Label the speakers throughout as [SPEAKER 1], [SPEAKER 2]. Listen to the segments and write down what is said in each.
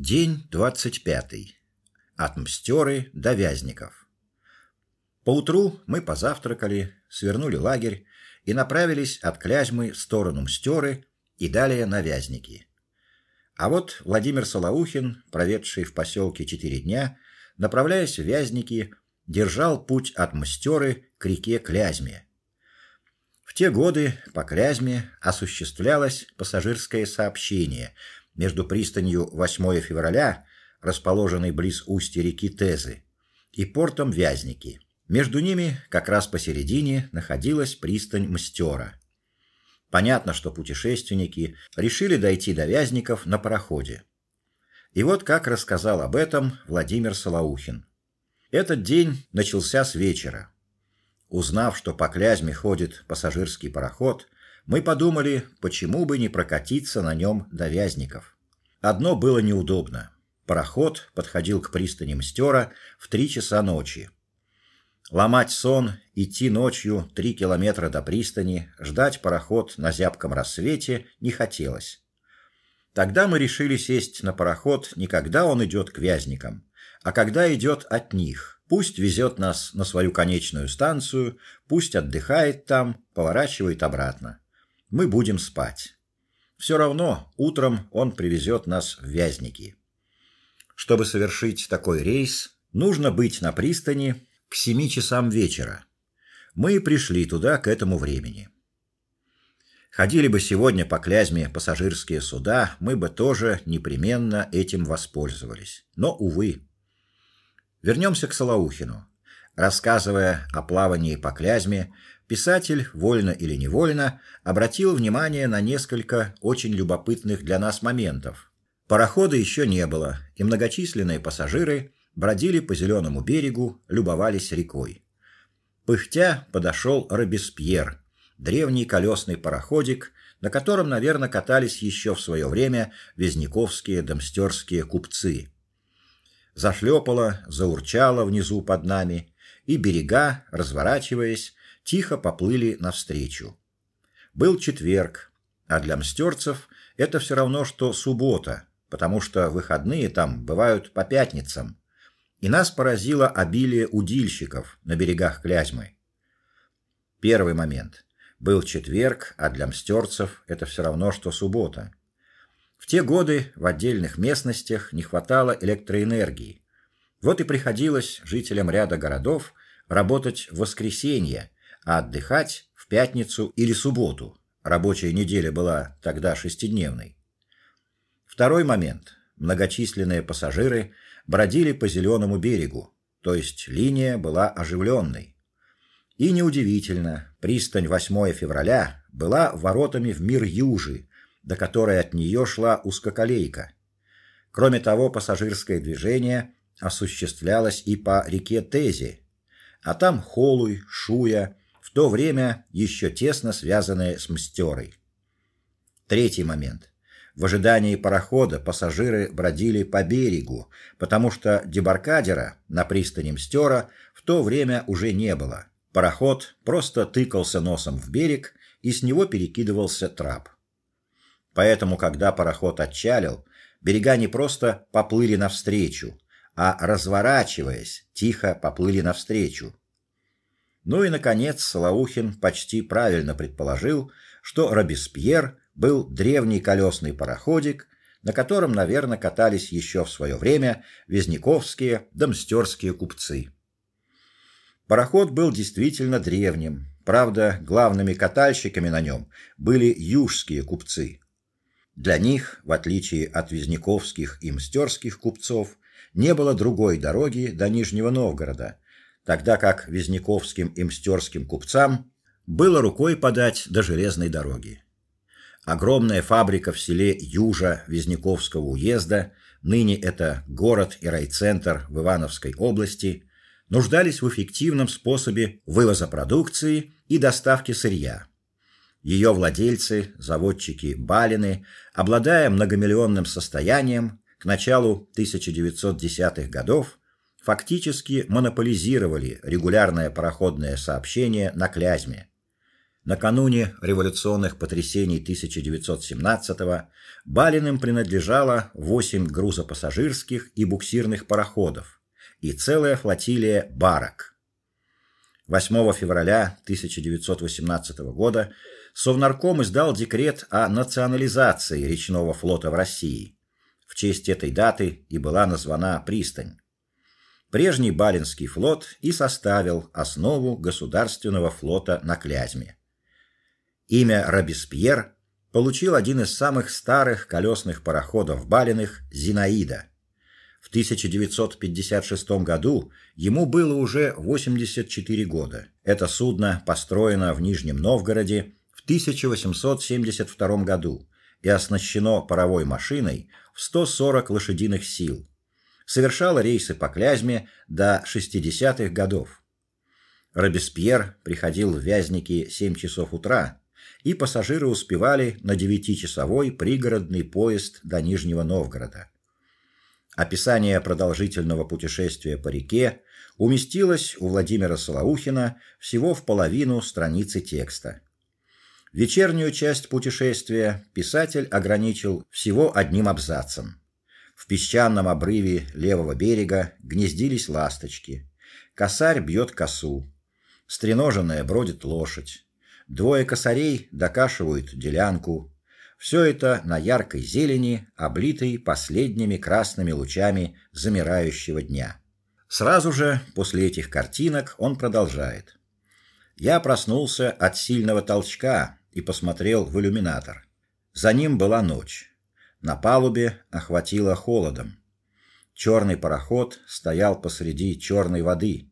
[SPEAKER 1] День 25. От Мстёры до Вязников. Поутру мы позавтракали, свернули лагерь и направились от Клязьмы в сторону Мстёры и далее на Вязники. А вот Владимир Солоухин, проведший в поселке четыре дня, направляясь в Вязники, держал путь от Мстёры к реке Клязьме. В те годы по Клязьме осуществлялось пассажирское сообщение – между пристанью 8 февраля, расположенной близ устья реки Тезы, и портом Вязники. Между ними, как раз посередине, находилась пристань Мстера. Понятно, что путешественники решили дойти до Вязников на пароходе. И вот как рассказал об этом Владимир Солоухин. Этот день начался с вечера. Узнав, что по Клязьме ходит пассажирский пароход, мы подумали, почему бы не прокатиться на нем до Вязников. Одно было неудобно. Пароход подходил к пристани Мстера в три часа ночи. Ломать сон, идти ночью три километра до пристани, ждать пароход на зябком рассвете не хотелось. Тогда мы решили сесть на пароход не когда он идет к Вязникам, а когда идет от них. Пусть везет нас на свою конечную станцию, пусть отдыхает там, поворачивает обратно мы будем спать. Все равно утром он привезет нас в Вязники. Чтобы совершить такой рейс, нужно быть на пристани к семи часам вечера. Мы пришли туда к этому времени. Ходили бы сегодня по Клязьме пассажирские суда, мы бы тоже непременно этим воспользовались. Но увы. Вернемся к Солоухину. Рассказывая о плавании по Клязьме, писатель, вольно или невольно, обратил внимание на несколько очень любопытных для нас моментов. Парохода еще не было, и многочисленные пассажиры бродили по зеленому берегу, любовались рекой. Пыхтя подошел Робеспьер, древний колесный пароходик, на котором, наверное, катались еще в свое время везняковские домстерские купцы. Зашлепало, заурчало внизу под нами, и берега, разворачиваясь, тихо поплыли навстречу. Был четверг, а для мстёрцев это все равно что суббота, потому что выходные там бывают по пятницам. И нас поразило обилие удильщиков на берегах Клязьмы. Первый момент. Был четверг, а для мстёрцев это все равно что суббота. В те годы в отдельных местностях не хватало электроэнергии. Вот и приходилось жителям ряда городов работать в воскресенье, а отдыхать в пятницу или субботу. Рабочая неделя была тогда шестидневной. Второй момент. Многочисленные пассажиры бродили по зеленому берегу, то есть линия была оживленной. И неудивительно, пристань 8 февраля была воротами в мир Южи, до которой от нее шла узкоколейка. Кроме того, пассажирское движение осуществлялось и по реке Тези, а там Холуй, Шуя, то время еще тесно связанные с Мстёрой. Третий момент. В ожидании парохода пассажиры бродили по берегу, потому что дебаркадера на пристани Мстёра в то время уже не было. Пароход просто тыкался носом в берег, и с него перекидывался трап. Поэтому, когда пароход отчалил, берега не просто поплыли навстречу, а разворачиваясь, тихо поплыли навстречу. Ну и наконец Солоухин почти правильно предположил, что Робеспьер был древний колесный пароходик, на котором, наверное, катались еще в свое время везняковские, домстерские купцы. Пароход был действительно древним. Правда, главными катальщиками на нем были южские купцы. Для них, в отличие от везняковских и мстерских купцов, не было другой дороги до Нижнего Новгорода, тогда как везняковским и мстерским купцам было рукой подать до железной дороги. Огромная фабрика в селе Южа Везняковского уезда, ныне это город и райцентр в Ивановской области, нуждались в эффективном способе вывоза продукции и доставки сырья. Ее владельцы, заводчики Балины, обладая многомиллионным состоянием, к началу 1910-х годов фактически монополизировали регулярное пароходное сообщение на Клязьме. Накануне революционных потрясений 1917-го Балиным принадлежало 8 грузопассажирских и буксирных пароходов и целая флотилия барок. 8 февраля 1918 года Совнарком издал декрет о национализации речного флота в России. В честь этой даты и была названа пристань. Прежний Балинский флот и составил основу государственного флота на Клязьме. Имя Робеспьер получил один из самых старых колесных пароходов Балиных Зинаида. В 1956 году ему было уже 84 года. Это судно построено в Нижнем Новгороде в 1872 году и оснащено паровой машиной в 140 лошадиных сил. Совершало рейсы по Клязьме до 60-х годов. Робеспьер приходил в Вязники 7 часов утра и пассажиры успевали на девятичасовой пригородный поезд до Нижнего Новгорода. Описание продолжительного путешествия по реке уместилось у Владимира Солоухина всего в половину страницы текста. Вечернюю часть путешествия писатель ограничил всего одним абзацем. В песчаном обрыве левого берега гнездились ласточки. Косарь бьет косу. Стреноженная бродит лошадь. Двое косарей докашивают делянку. Все это на яркой зелени, облитой последними красными лучами замирающего дня. Сразу же после этих картинок он продолжает: Я проснулся от сильного толчка и посмотрел в иллюминатор. За ним была ночь. На палубе охватило холодом. Черный пароход стоял посреди черной воды.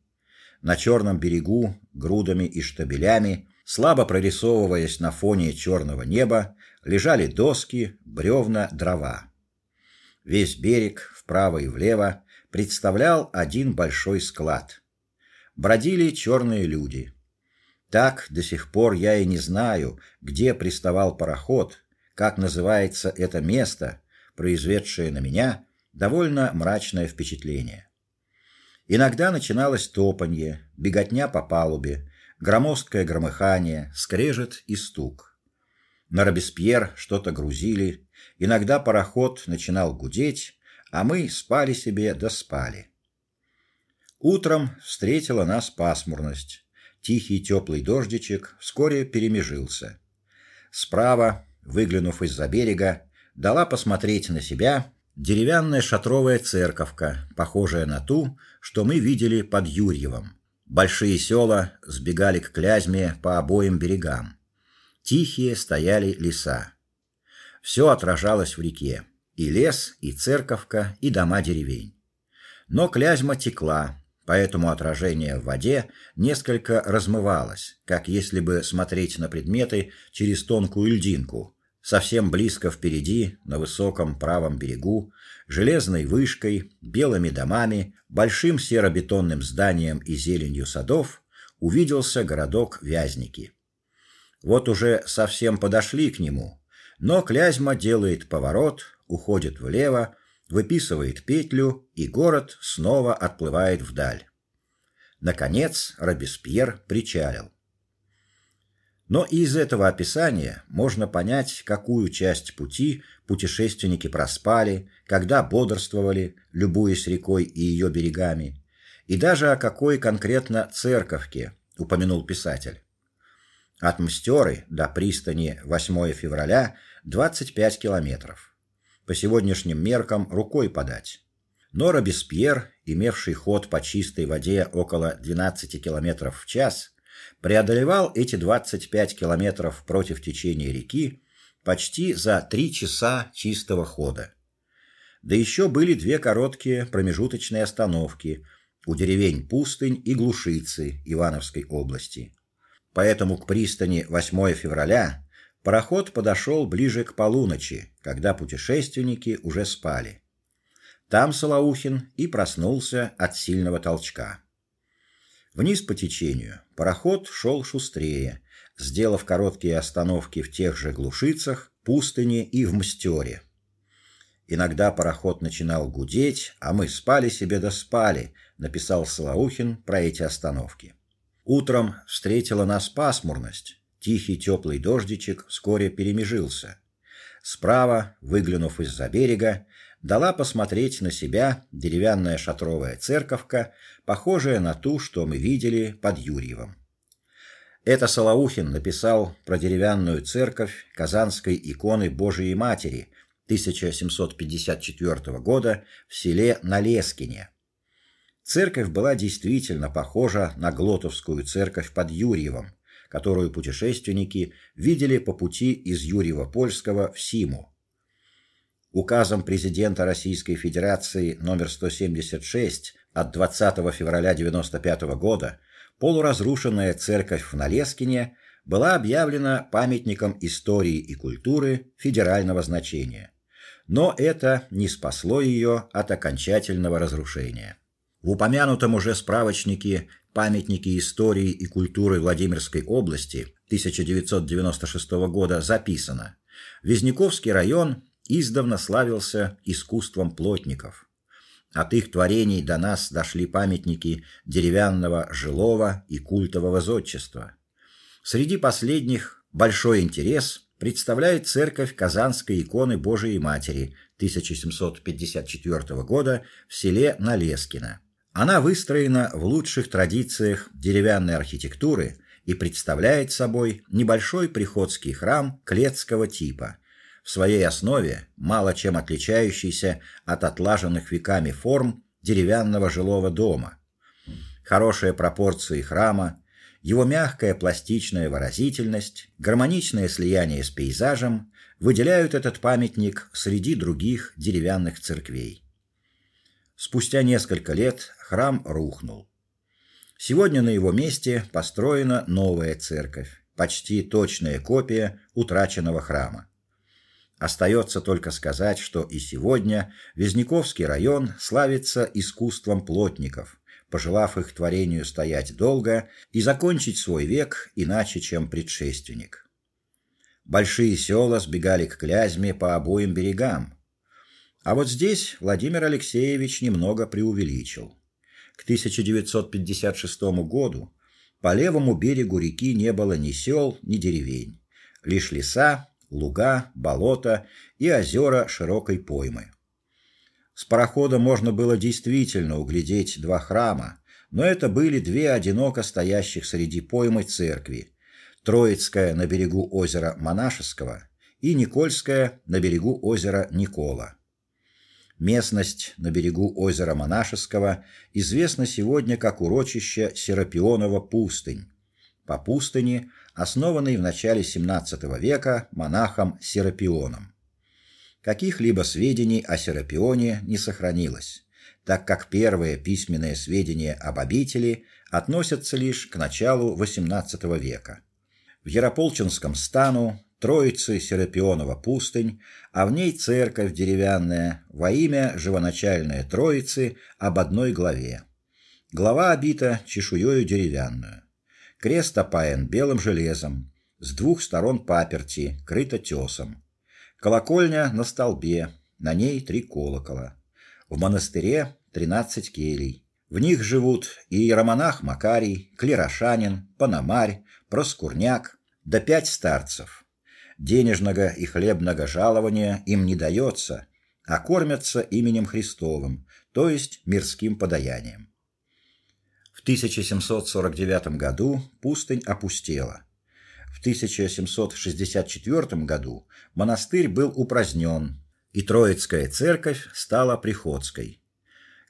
[SPEAKER 1] На черном берегу грудами и штабелями Слабо прорисовываясь на фоне черного неба, лежали доски, бревна, дрова. Весь берег вправо и влево представлял один большой склад. Бродили черные люди. Так до сих пор я и не знаю, где приставал пароход, как называется это место, произведшее на меня довольно мрачное впечатление. Иногда начиналось топанье, беготня по палубе, громоздкое громыхание, скрежет и стук. На Робеспьер что-то грузили, иногда пароход начинал гудеть, а мы спали себе да спали. Утром встретила нас пасмурность. Тихий теплый дождичек вскоре перемежился. Справа, выглянув из-за берега, дала посмотреть на себя деревянная шатровая церковка, похожая на ту, что мы видели под Юрьевом. Большие села сбегали к Клязьме по обоим берегам. Тихие стояли леса. Все отражалось в реке: и лес, и церковка, и дома деревень. Но Клязьма текла, поэтому отражение в воде несколько размывалось, как если бы смотреть на предметы через тонкую льдинку. Совсем близко впереди, на высоком правом берегу, железной вышкой, белыми домами, большим серо-бетонным зданием и зеленью садов увиделся городок Вязники. Вот уже совсем подошли к нему, но Клязьма делает поворот, уходит влево, выписывает петлю, и город снова отплывает вдаль. Наконец Робеспьер причалил. Но из этого описания можно понять, какую часть пути путешественники проспали, когда бодрствовали, любуясь рекой и ее берегами, и даже о какой конкретно церковке упомянул писатель. От Мстёры до пристани 8 февраля 25 километров. По сегодняшним меркам рукой подать. Но Робеспьер, имевший ход по чистой воде около 12 километров в час, преодолевал эти 25 километров против течения реки почти за три часа чистого хода. Да еще были две короткие промежуточные остановки у деревень Пустынь и Глушицы Ивановской области. Поэтому к пристани 8 февраля пароход подошел ближе к полуночи, когда путешественники уже спали. Там Солоухин и проснулся от сильного толчка. Вниз по течению пароход шел шустрее, сделав короткие остановки в тех же глушицах, пустыне и в Мстёре. Иногда пароход начинал гудеть, а мы спали себе да спали, написал Солоухин про эти остановки. Утром встретила нас пасмурность, Тихий теплый дождичек вскоре перемежился. Справа, выглянув из-за берега, дала посмотреть на себя деревянная шатровая церковка, похожая на ту, что мы видели под Юрьевым. Это Солоухин написал про деревянную церковь Казанской иконы Божией Матери 1754 года в селе Налескине. Церковь была действительно похожа на Глотовскую церковь под Юрьевом, которую путешественники видели по пути из Юрьева-Польского в Симу. Указом президента Российской Федерации номер 176 от 20 февраля 95 года полуразрушенная церковь в Налескине была объявлена памятником истории и культуры федерального значения. Но это не спасло ее от окончательного разрушения. В упомянутом уже справочнике Памятники истории и культуры Владимирской области 1996 года записано: Визняковский район издавна славился искусством плотников. От их творений до нас дошли памятники деревянного жилого и культового зодчества. Среди последних большой интерес представляет церковь Казанской иконы Божией Матери 1754 года в селе Налескино. Она выстроена в лучших традициях деревянной архитектуры и представляет собой небольшой приходский храм клетского типа, в своей основе мало чем отличающийся от отлаженных веками форм деревянного жилого дома. Хорошие пропорции храма, его мягкая пластичная выразительность, гармоничное слияние с пейзажем выделяют этот памятник среди других деревянных церквей. Спустя несколько лет храм рухнул. Сегодня на его месте построена новая церковь, почти точная копия утраченного храма. Остается только сказать, что и сегодня Визняковский район славится искусством плотников, пожелав их творению стоять долго и закончить свой век иначе, чем предшественник. Большие села сбегали к Клязьме по обоим берегам, а вот здесь Владимир Алексеевич немного преувеличил. К 1956 году по левому берегу реки не было ни сел, ни деревень, лишь леса, луга, болота и озера широкой поймы. С парохода можно было действительно углядеть два храма, но это были две одиноко стоящих среди поймы церкви: Троицкая на берегу озера Монашеского и Никольская на берегу озера Никола. Местность на берегу озера Монашеского известна сегодня как урочище Серапионова пустынь. По пустыни, основанной в начале XVII века монахом Серапионом. Каких-либо сведений о Серапионе не сохранилось, так как первые письменные сведения об обители относятся лишь к началу XVIII века. В Ярополчинском стану Троицы Серапионова пустынь, а в ней церковь деревянная во имя живоначальной Троицы об одной главе. Глава обита чешуёю деревянную. Крест опаян белым железом, с двух сторон паперти, крыта тесом. Колокольня на столбе, на ней три колокола. В монастыре тринадцать келей. В них живут и иеромонах Макарий, клирошанин, пономарь, проскурняк, да пять старцев денежного и хлебного жалования им не дается, а кормятся именем Христовым, то есть мирским подаянием. В 1749 году пустынь опустела. В 1764 году монастырь был упразднен, и Троицкая церковь стала приходской.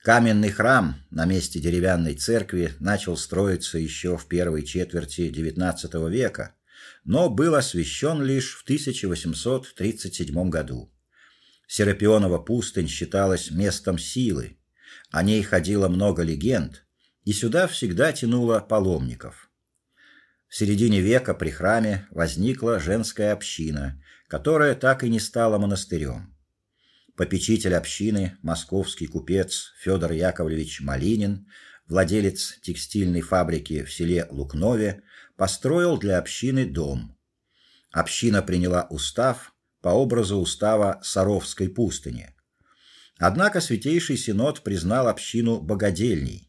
[SPEAKER 1] Каменный храм на месте деревянной церкви начал строиться еще в первой четверти XIX века но был освящен лишь в 1837 году. Серапионова пустынь считалась местом силы. О ней ходило много легенд, и сюда всегда тянуло паломников. В середине века при храме возникла женская община, которая так и не стала монастырем. Попечитель общины, московский купец Федор Яковлевич Малинин, владелец текстильной фабрики в селе Лукнове, построил для общины дом. Община приняла устав по образу устава Саровской пустыни. Однако Святейший Синод признал общину богадельней.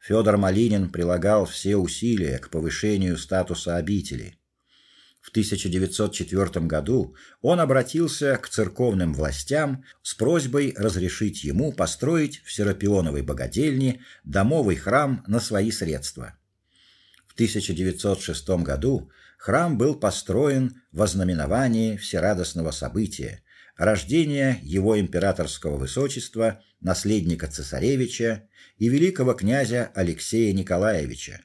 [SPEAKER 1] Федор Малинин прилагал все усилия к повышению статуса обители. В 1904 году он обратился к церковным властям с просьбой разрешить ему построить в Серапионовой богадельне домовый храм на свои средства. В 1906 году храм был построен во знаменование всерадостного события рождения его императорского высочества, наследника цесаревича и великого князя Алексея Николаевича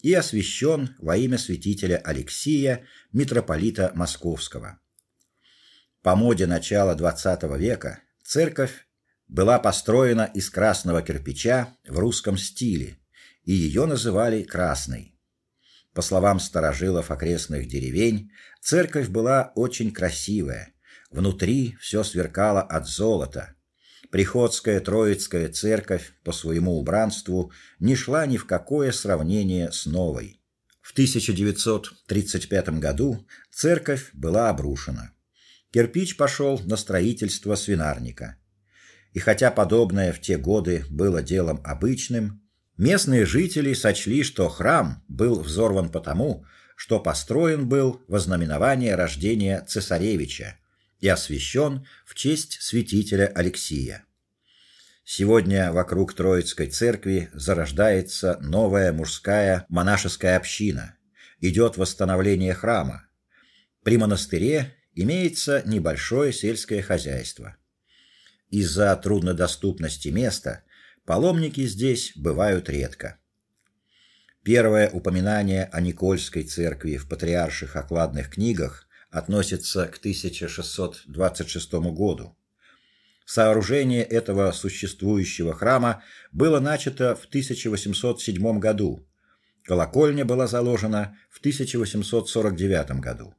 [SPEAKER 1] и освящен во имя святителя Алексия, митрополита Московского. По моде начала XX века церковь была построена из красного кирпича в русском стиле, и ее называли Красной. По словам старожилов окрестных деревень, церковь была очень красивая. Внутри все сверкало от золота, Приходская Троицкая церковь по своему убранству не шла ни в какое сравнение с новой. В 1935 году церковь была обрушена. Кирпич пошел на строительство свинарника. И хотя подобное в те годы было делом обычным, местные жители сочли, что храм был взорван потому, что построен был во знаменование рождения цесаревича и освящен в честь святителя Алексия. Сегодня вокруг Троицкой церкви зарождается новая мужская монашеская община. Идет восстановление храма. При монастыре имеется небольшое сельское хозяйство. Из-за труднодоступности места паломники здесь бывают редко. Первое упоминание о Никольской церкви в патриарших окладных книгах относится к 1626 году. Сооружение этого существующего храма было начато в 1807 году. Колокольня была заложена в 1849 году.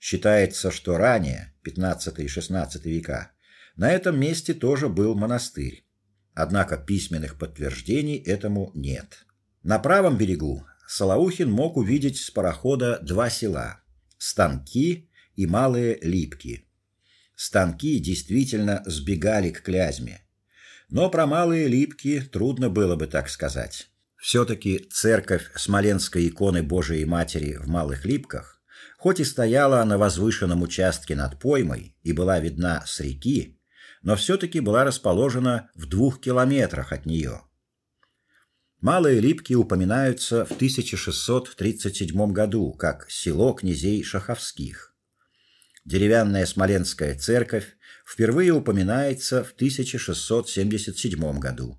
[SPEAKER 1] Считается, что ранее, 15 и 16 века, на этом месте тоже был монастырь. Однако письменных подтверждений этому нет. На правом берегу Салаухин мог увидеть с парохода два села: Станки и Малые Липки. Станки действительно сбегали к Клязьме. Но про Малые Липки трудно было бы так сказать. все таки церковь Смоленской иконы Божией Матери в Малых Липках, хоть и стояла на возвышенном участке над поймой и была видна с реки, но все таки была расположена в двух километрах от нее. Малые Липки упоминаются в 1637 году как село князей Шаховских. Деревянная Смоленская церковь впервые упоминается в 1677 году.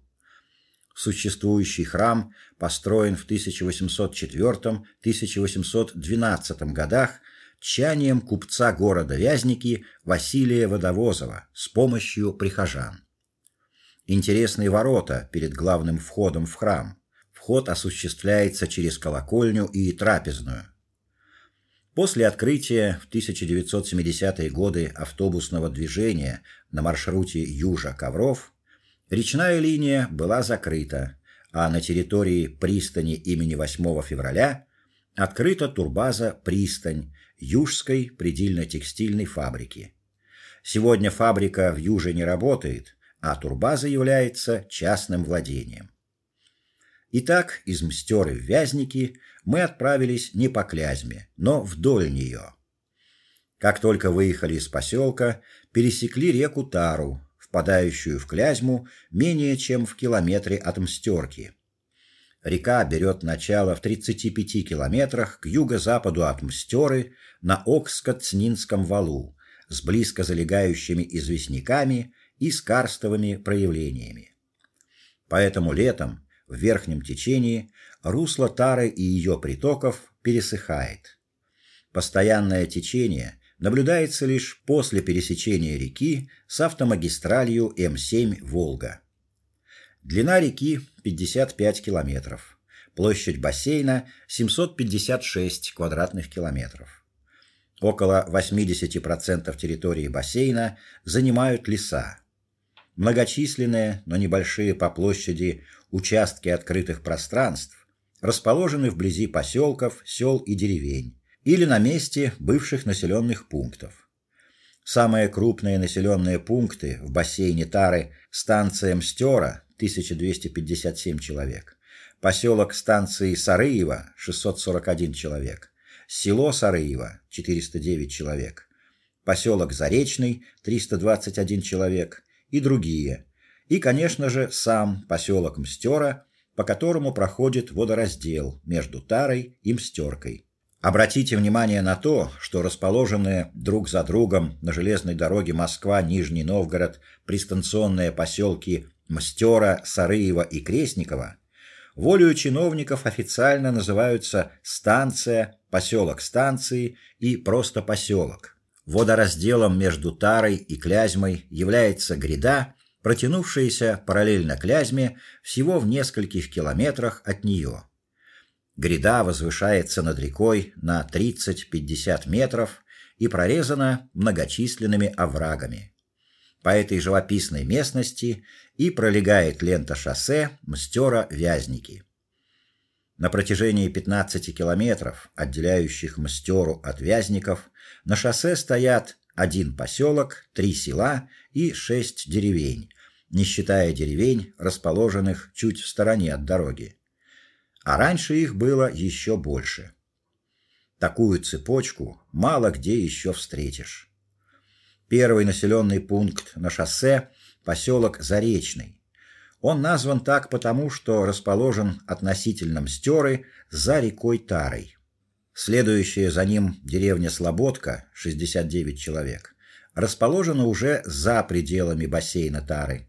[SPEAKER 1] Существующий храм построен в 1804-1812 годах тщанием купца города Вязники Василия Водовозова с помощью прихожан. Интересные ворота перед главным входом в храм. Вход осуществляется через колокольню и трапезную. После открытия в 1970-е годы автобусного движения на маршруте Южа-Ковров речная линия была закрыта, а на территории пристани имени 8 февраля открыта турбаза Пристань Южской предельно-текстильной фабрики. Сегодня фабрика в Юже не работает, а турбаза является частным владением. Итак, из Мстёры в Вязники мы отправились не по Клязьме, но вдоль нее. Как только выехали из поселка, пересекли реку Тару, впадающую в Клязьму менее чем в километре от Мстёрки. Река берет начало в 35 километрах к юго-западу от Мстёры на Окско-Цнинском валу с близко залегающими известняками и с карстовыми проявлениями. Поэтому летом в верхнем течении русло Тары и ее притоков пересыхает. Постоянное течение наблюдается лишь после пересечения реки с автомагистралью М7 Волга. Длина реки 55 километров. Площадь бассейна 756 квадратных километров. Около 80% территории бассейна занимают леса. Многочисленные, но небольшие по площади участки открытых пространств расположены вблизи поселков, сел и деревень или на месте бывших населенных пунктов. Самые крупные населенные пункты в бассейне Тары станция Мстера 1257 человек, поселок станции Сарыево 641 человек, село Сарыево 409 человек, поселок Заречный 321 человек и другие. И, конечно же, сам поселок Мстера, по которому проходит водораздел между Тарой и Мстеркой. Обратите внимание на то, что расположенные друг за другом на железной дороге Москва-Нижний Новгород пристанционные поселки Мстера, Сарыево и Крестниково волею чиновников официально называются станция, поселок станции и просто поселок. Водоразделом между Тарой и Клязьмой является гряда, протянувшаяся параллельно Клязьме всего в нескольких километрах от нее. Гряда возвышается над рекой на 30-50 метров и прорезана многочисленными оврагами. По этой живописной местности и пролегает лента шоссе Мстера-Вязники. На протяжении 15 километров, отделяющих Мстеру от Вязников, на шоссе стоят один поселок, три села и шесть деревень, не считая деревень, расположенных чуть в стороне от дороги а раньше их было еще больше. Такую цепочку мало где еще встретишь. Первый населенный пункт на шоссе поселок Заречный. Он назван так потому, что расположен относительно Мстёры за рекой Тарой. Следующая за ним деревня Слободка, 69 человек, расположена уже за пределами бассейна Тары.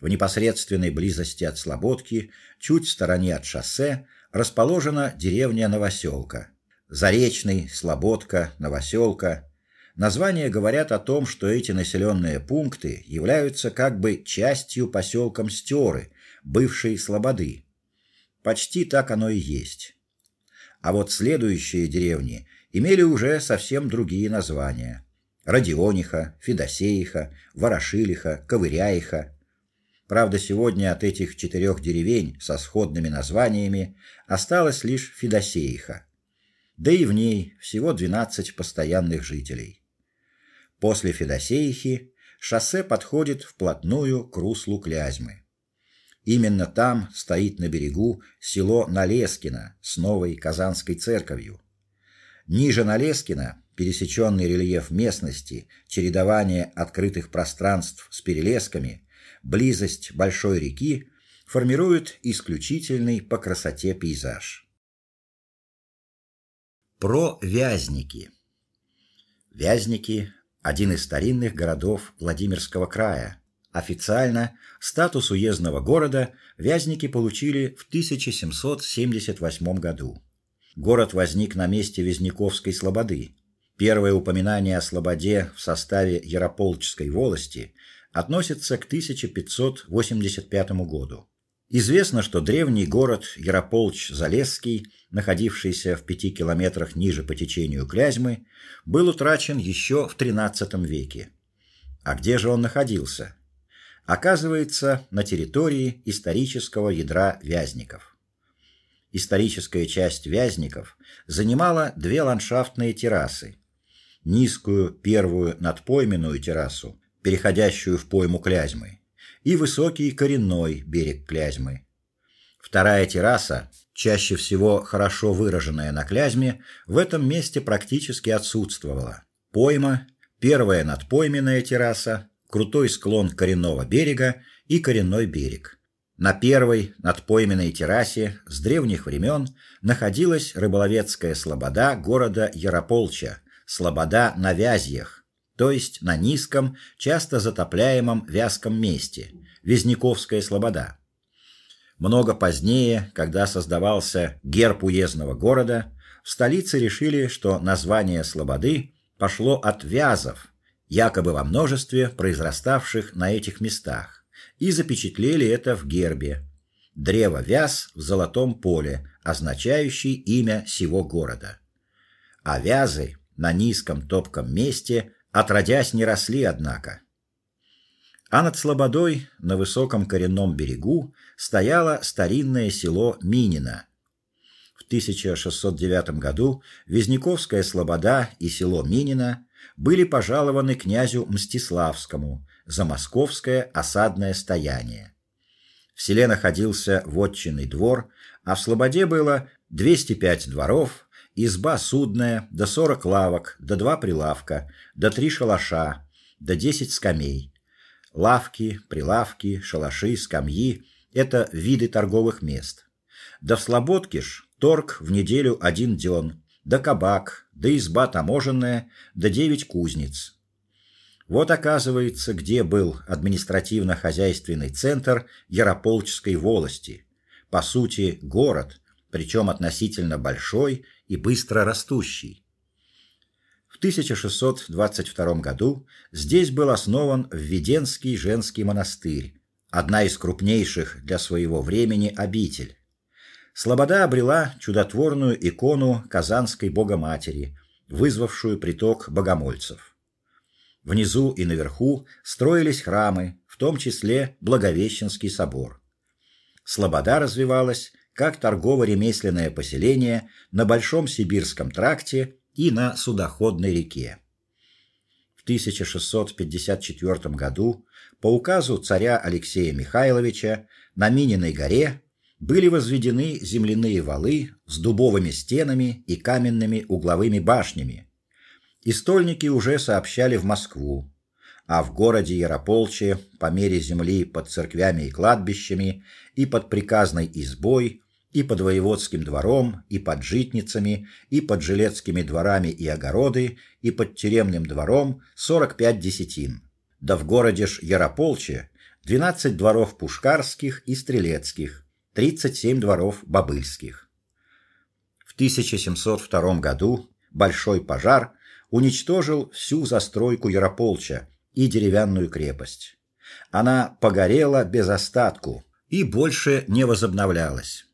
[SPEAKER 1] В непосредственной близости от Слободки, чуть в стороне от шоссе, расположена деревня Новоселка. Заречный, Слободка, Новоселка. Названия говорят о том, что эти населенные пункты являются как бы частью поселка Мстёры, бывшей Слободы. Почти так оно и есть. А вот следующие деревни имели уже совсем другие названия: Родиониха, Федосеиха, Ворошилиха, Ковыряиха. Правда, сегодня от этих четырех деревень со сходными названиями осталась лишь Федосеиха. Да и в ней всего 12 постоянных жителей. После Федосеихи шоссе подходит вплотную к руслу Клязьмы. Именно там стоит на берегу село Налескино с новой Казанской церковью. Ниже Налескино пересеченный рельеф местности, чередование открытых пространств с перелесками близость большой реки формируют исключительный по красоте пейзаж. Про Вязники. Вязники один из старинных городов Владимирского края. Официально статус уездного города Вязники получили в 1778 году. Город возник на месте Вязниковской слободы. Первое упоминание о слободе в составе Ярополчской волости относится к 1585 году. Известно, что древний город Ярополч-Залесский, находившийся в пяти километрах ниже по течению Клязьмы, был утрачен еще в XIII веке. А где же он находился? Оказывается, на территории исторического ядра Вязников. Историческая часть Вязников занимала две ландшафтные террасы: низкую первую надпойменную террасу переходящую в пойму Клязьмы, и высокий коренной берег Клязьмы. Вторая терраса, чаще всего хорошо выраженная на Клязьме, в этом месте практически отсутствовала. Пойма, первая надпойменная терраса, крутой склон коренного берега и коренной берег. На первой надпойменной террасе с древних времен находилась рыболовецкая слобода города Ярополча, слобода на Вязьях, то есть на низком, часто затопляемом вязком месте, Вязниковская слобода. Много позднее, когда создавался герб уездного города, в столице решили, что название слободы пошло от вязов, якобы во множестве произраставших на этих местах, и запечатлели это в гербе. Древо вяз в золотом поле, означающий имя сего города. А вязы на низком топком месте отродясь не росли, однако. А над слободой, на высоком коренном берегу, стояло старинное село Минино. В 1609 году Вязниковская слобода и село Минино были пожалованы князю Мстиславскому за московское осадное стояние. В селе находился вотчинный двор, а в слободе было 205 дворов изба судная, до сорок лавок, до два прилавка, до три шалаша, до десять скамей. Лавки, прилавки, шалаши, скамьи это виды торговых мест. Да в ж торг в неделю один дён, да кабак, да изба таможенная, да девять кузниц. Вот оказывается, где был административно-хозяйственный центр Ярополчской волости. По сути, город, причем относительно большой и быстро растущий. В 1622 году здесь был основан Введенский женский монастырь, одна из крупнейших для своего времени обитель. Слобода обрела чудотворную икону Казанской Богоматери, вызвавшую приток богомольцев. Внизу и наверху строились храмы, в том числе Благовещенский собор. Слобода развивалась как торгово-ремесленное поселение на Большом Сибирском тракте и на судоходной реке. В 1654 году по указу царя Алексея Михайловича на Мининой горе были возведены земляные валы с дубовыми стенами и каменными угловыми башнями. И уже сообщали в Москву, а в городе Ярополче по мере земли под церквями и кладбищами и под приказной избой и под воеводским двором, и под житницами, и под жилецкими дворами и огороды, и под тюремным двором 45 десятин. Да в городе ж Ярополче 12 дворов пушкарских и стрелецких, 37 дворов бобыльских. В 1702 году большой пожар уничтожил всю застройку Ярополча и деревянную крепость. Она погорела без остатку и больше не возобновлялась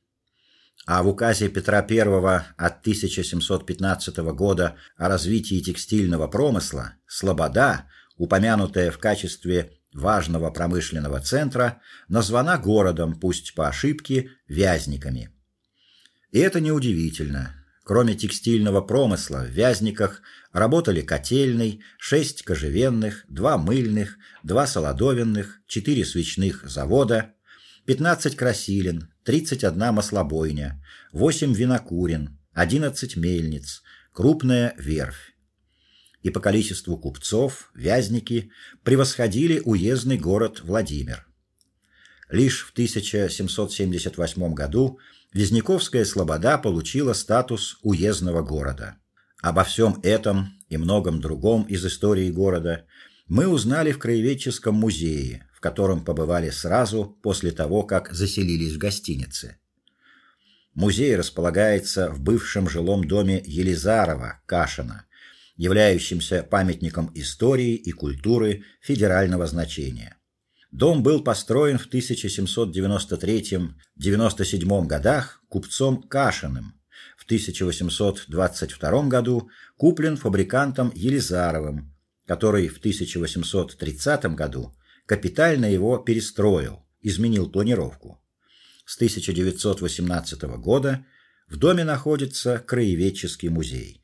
[SPEAKER 1] а в указе Петра I от 1715 года о развитии текстильного промысла Слобода, упомянутая в качестве важного промышленного центра, названа городом, пусть по ошибке, Вязниками. И это неудивительно. Кроме текстильного промысла в Вязниках работали котельный, шесть кожевенных, два мыльных, два солодовинных, четыре свечных завода, 15 красилин, 31 маслобойня, 8 винокурен, 11 мельниц, крупная верфь. И по количеству купцов вязники превосходили уездный город Владимир. Лишь в 1778 году Вязниковская слобода получила статус уездного города. Обо всем этом и многом другом из истории города мы узнали в краеведческом музее, в котором побывали сразу после того, как заселились в гостинице. Музей располагается в бывшем жилом доме Елизарова, Кашина, являющемся памятником истории и культуры федерального значения. Дом был построен в 1793-97 годах купцом Кашиным. В 1822 году куплен фабрикантом Елизаровым, который в 1830 году капитально его перестроил, изменил планировку. С 1918 года в доме находится краеведческий музей.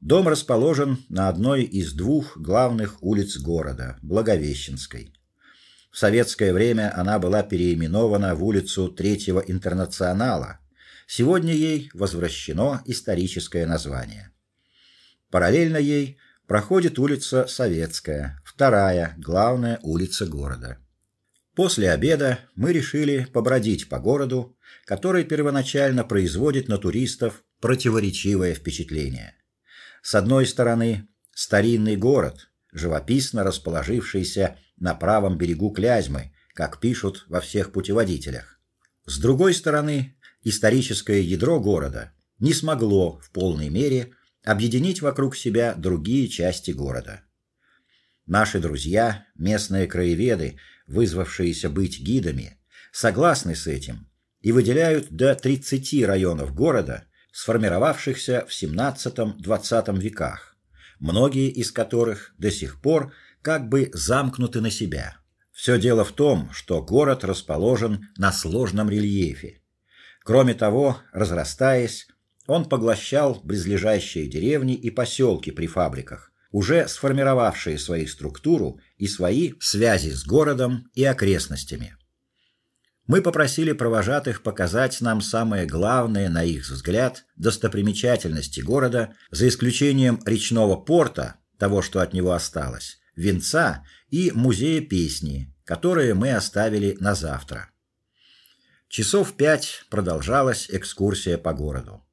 [SPEAKER 1] Дом расположен на одной из двух главных улиц города Благовещенской. В советское время она была переименована в улицу Третьего Интернационала. Сегодня ей возвращено историческое название. Параллельно ей проходит улица Советская, вторая главная улица города. После обеда мы решили побродить по городу, который первоначально производит на туристов противоречивое впечатление. С одной стороны, старинный город, живописно расположившийся на правом берегу Клязьмы, как пишут во всех путеводителях. С другой стороны, историческое ядро города не смогло в полной мере объединить вокруг себя другие части города. Наши друзья, местные краеведы, вызвавшиеся быть гидами, согласны с этим и выделяют до 30 районов города, сформировавшихся в XVII-XX веках, многие из которых до сих пор как бы замкнуты на себя. Все дело в том, что город расположен на сложном рельефе. Кроме того, разрастаясь, он поглощал близлежащие деревни и поселки при фабриках, уже сформировавшие свою структуру и свои связи с городом и окрестностями. Мы попросили провожатых показать нам самые главные, на их взгляд, достопримечательности города, за исключением речного порта, того, что от него осталось, венца и музея песни, которые мы оставили на завтра. Часов пять продолжалась экскурсия по городу.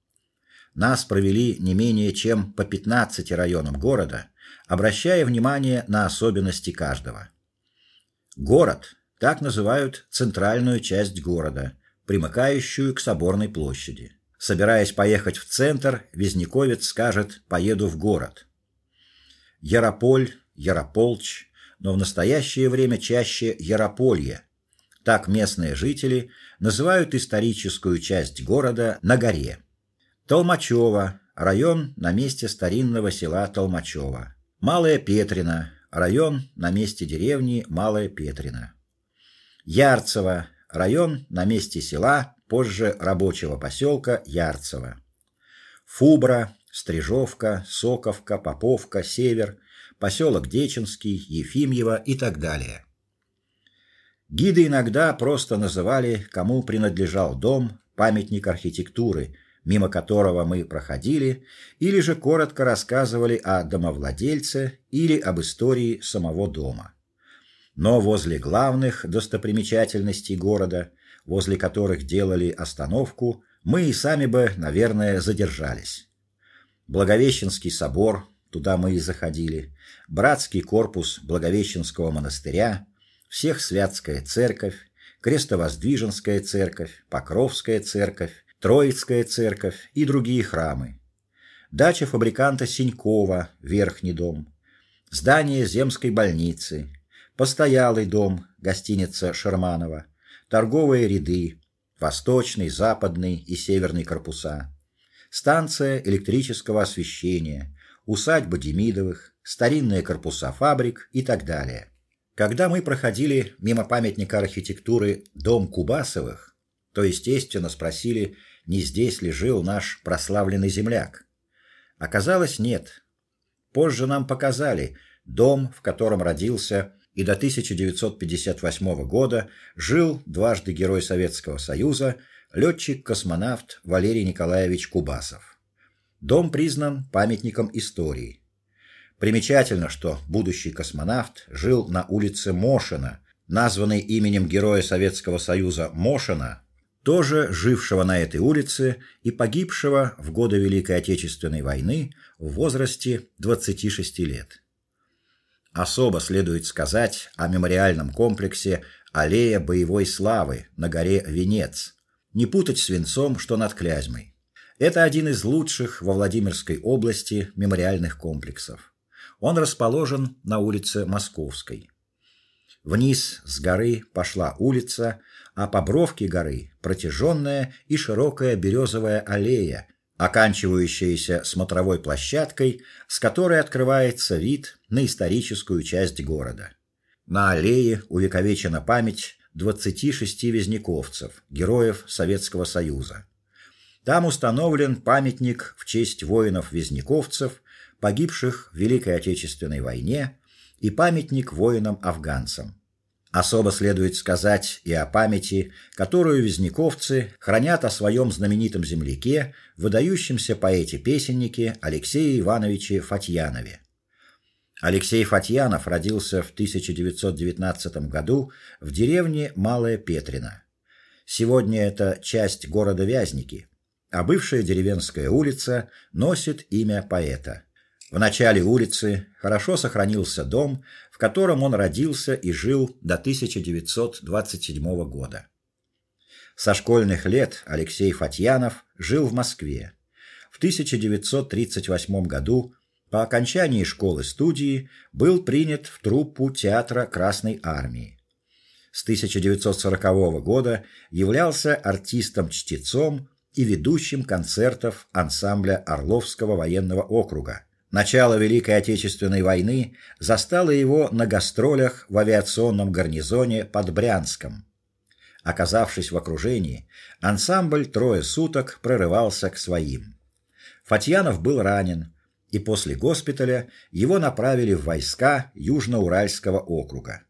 [SPEAKER 1] Нас провели не менее чем по 15 районам города, обращая внимание на особенности каждого. Город так называют центральную часть города, примыкающую к соборной площади. Собираясь поехать в центр, визняковец скажет: "Поеду в город". Ярополь, Ярополч, но в настоящее время чаще Ярополье. Так местные жители называют историческую часть города на горе. Толмачево район на месте старинного села Толмачево. Малая Петрино район на месте деревни Малая Петрино. Ярцево район на месте села, позже рабочего поселка Ярцево. Фубра, Стрижовка, Соковка, Поповка, Север, поселок Деченский, Ефимьево и так далее. Гиды иногда просто называли, кому принадлежал дом, памятник архитектуры, мимо которого мы проходили, или же коротко рассказывали о домовладельце или об истории самого дома. Но возле главных достопримечательностей города, возле которых делали остановку, мы и сами бы, наверное, задержались. Благовещенский собор, туда мы и заходили, братский корпус Благовещенского монастыря, всех Святская церковь, Крестовоздвиженская церковь, Покровская церковь, Троицкая церковь и другие храмы. Дача фабриканта Синькова, Верхний дом, здание Земской больницы, постоялый дом, гостиница Шерманова, торговые ряды, восточный, западный и северный корпуса, станция электрического освещения, усадьба Демидовых, старинные корпуса фабрик и так далее. Когда мы проходили мимо памятника архитектуры Дом Кубасовых, то естественно спросили, не здесь ли жил наш прославленный земляк. Оказалось, нет. Позже нам показали дом, в котором родился и до 1958 года жил дважды Герой Советского Союза, летчик-космонавт Валерий Николаевич Кубасов. Дом признан памятником истории. Примечательно, что будущий космонавт жил на улице Мошина, названной именем героя Советского Союза Мошина, тоже жившего на этой улице и погибшего в годы Великой Отечественной войны в возрасте 26 лет. Особо следует сказать о мемориальном комплексе Аллея боевой славы на горе Венец. Не путать с венцом, что над Клязьмой. Это один из лучших во Владимирской области мемориальных комплексов. Он расположен на улице Московской. Вниз с горы пошла улица, а по бровке горы протяженная и широкая березовая аллея, оканчивающаяся смотровой площадкой, с которой открывается вид на историческую часть города. На аллее увековечена память 26 визняковцев, героев Советского Союза. Там установлен памятник в честь воинов-визняковцев, погибших в Великой Отечественной войне, и памятник воинам-афганцам. Особо следует сказать и о памяти, которую визняковцы хранят о своем знаменитом земляке, выдающемся поэте-песеннике Алексее Ивановиче Фатьянове. Алексей Фатьянов родился в 1919 году в деревне Малая Петрино. Сегодня это часть города Вязники, а бывшая деревенская улица носит имя поэта. В начале улицы хорошо сохранился дом, в котором он родился и жил до 1927 года. Со школьных лет Алексей Фатьянов жил в Москве. В 1938 году по окончании школы-студии был принят в труппу театра Красной армии. С 1940 года являлся артистом-чтецом и ведущим концертов ансамбля Орловского военного округа Начало Великой Отечественной войны застало его на гастролях в авиационном гарнизоне под Брянском. Оказавшись в окружении, ансамбль трое суток прорывался к своим. Фатьянов был ранен, и после госпиталя его направили в войска Южноуральского округа.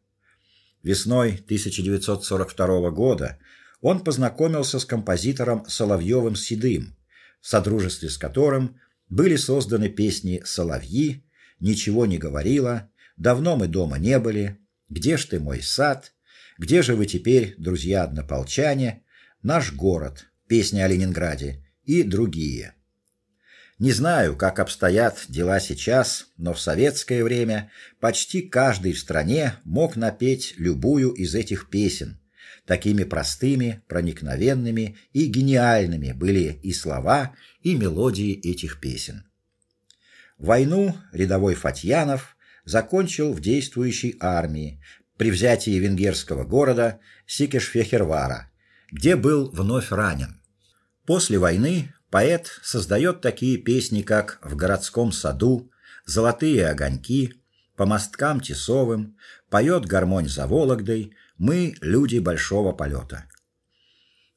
[SPEAKER 1] Весной 1942 года он познакомился с композитором Соловьевым Седым, в содружестве с которым были созданы песни Соловьи, Ничего не говорила, Давно мы дома не были, Где ж ты мой сад, Где же вы теперь, друзья однополчане, Наш город, песня о Ленинграде и другие. Не знаю, как обстоят дела сейчас, но в советское время почти каждый в стране мог напеть любую из этих песен. Такими простыми, проникновенными и гениальными были и слова, и мелодии этих песен. Войну рядовой Фатьянов закончил в действующей армии при взятии венгерского города Сикешфехервара, где был вновь ранен. После войны поэт создает такие песни, как В городском саду, Золотые огоньки, По мосткам тесовым, поет гармонь за Вологдой, Мы люди большого полета.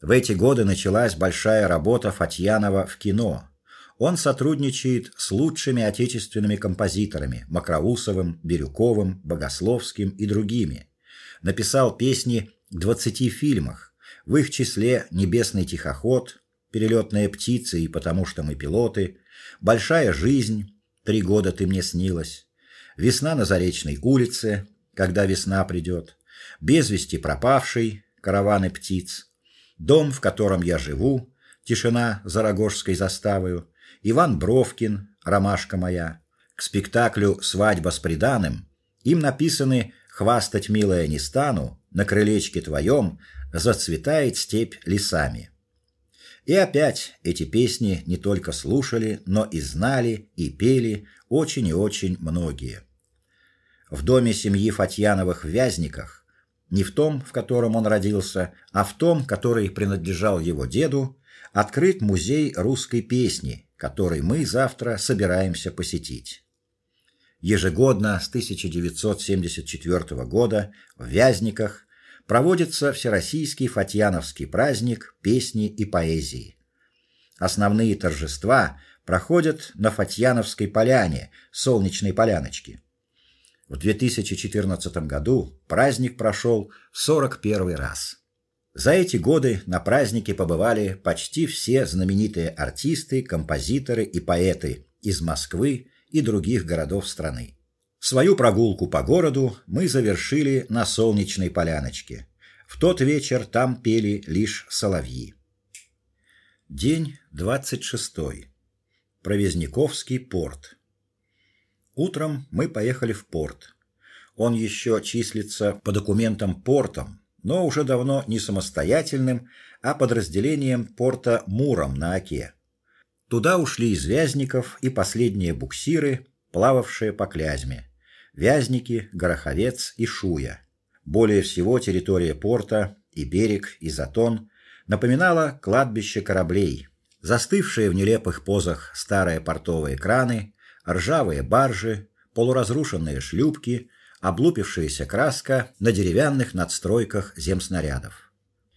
[SPEAKER 1] В эти годы началась большая работа Фатьянова в кино. Он сотрудничает с лучшими отечественными композиторами: Макроусовым, Бирюковым, Богословским и другими. Написал песни в 20 фильмах, в их числе Небесный тихоход, Перелетная птица и потому что мы пилоты, Большая жизнь, Три года ты мне снилась, Весна на Заречной улице, когда весна придет, Без вести пропавший, Караваны птиц, Дом, в котором я живу, Тишина за Рогожской заставою, Иван Бровкин, Ромашка моя. К спектаклю Свадьба с приданым им написаны Хвастать милая не стану, на крылечке твоем зацветает степь лесами. И опять эти песни не только слушали, но и знали и пели очень и очень многие. В доме семьи Фатьяновых в Вязниках, не в том, в котором он родился, а в том, который принадлежал его деду, открыт музей русской песни, который мы завтра собираемся посетить. Ежегодно с 1974 года в Вязниках проводится всероссийский фатьяновский праздник песни и поэзии. Основные торжества проходят на Фатьяновской поляне, Солнечной поляночке. В 2014 году праздник прошел в 41 раз. За эти годы на празднике побывали почти все знаменитые артисты, композиторы и поэты из Москвы и других городов страны. Свою прогулку по городу мы завершили на солнечной поляночке. В тот вечер там пели лишь соловьи. День двадцать шестой. Провезняковский порт. Утром мы поехали в порт. Он еще числится по документам портом, но уже давно не самостоятельным, а подразделением порта Муром на Оке. Туда ушли из Вязников и последние буксиры, плававшие по Клязьме. Вязники, Гороховец и Шуя. Более всего территория порта и берег, и затон напоминала кладбище кораблей. Застывшие в нелепых позах старые портовые краны, ржавые баржи, полуразрушенные шлюпки, облупившаяся краска на деревянных надстройках земснарядов.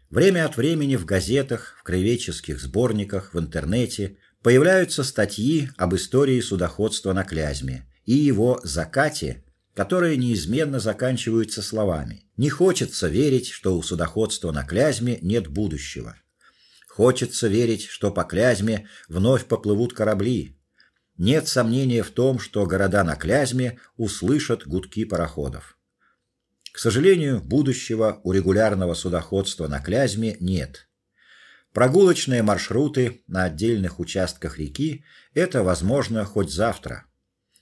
[SPEAKER 1] Время от времени в газетах, в краеведческих сборниках, в интернете появляются статьи об истории судоходства на Клязьме и его закате, которые неизменно заканчиваются словами: "Не хочется верить, что у судоходства на Клязьме нет будущего. Хочется верить, что по Клязьме вновь поплывут корабли. Нет сомнения в том, что города на Клязьме услышат гудки пароходов. К сожалению, будущего у регулярного судоходства на Клязьме нет. Прогулочные маршруты на отдельных участках реки это возможно хоть завтра.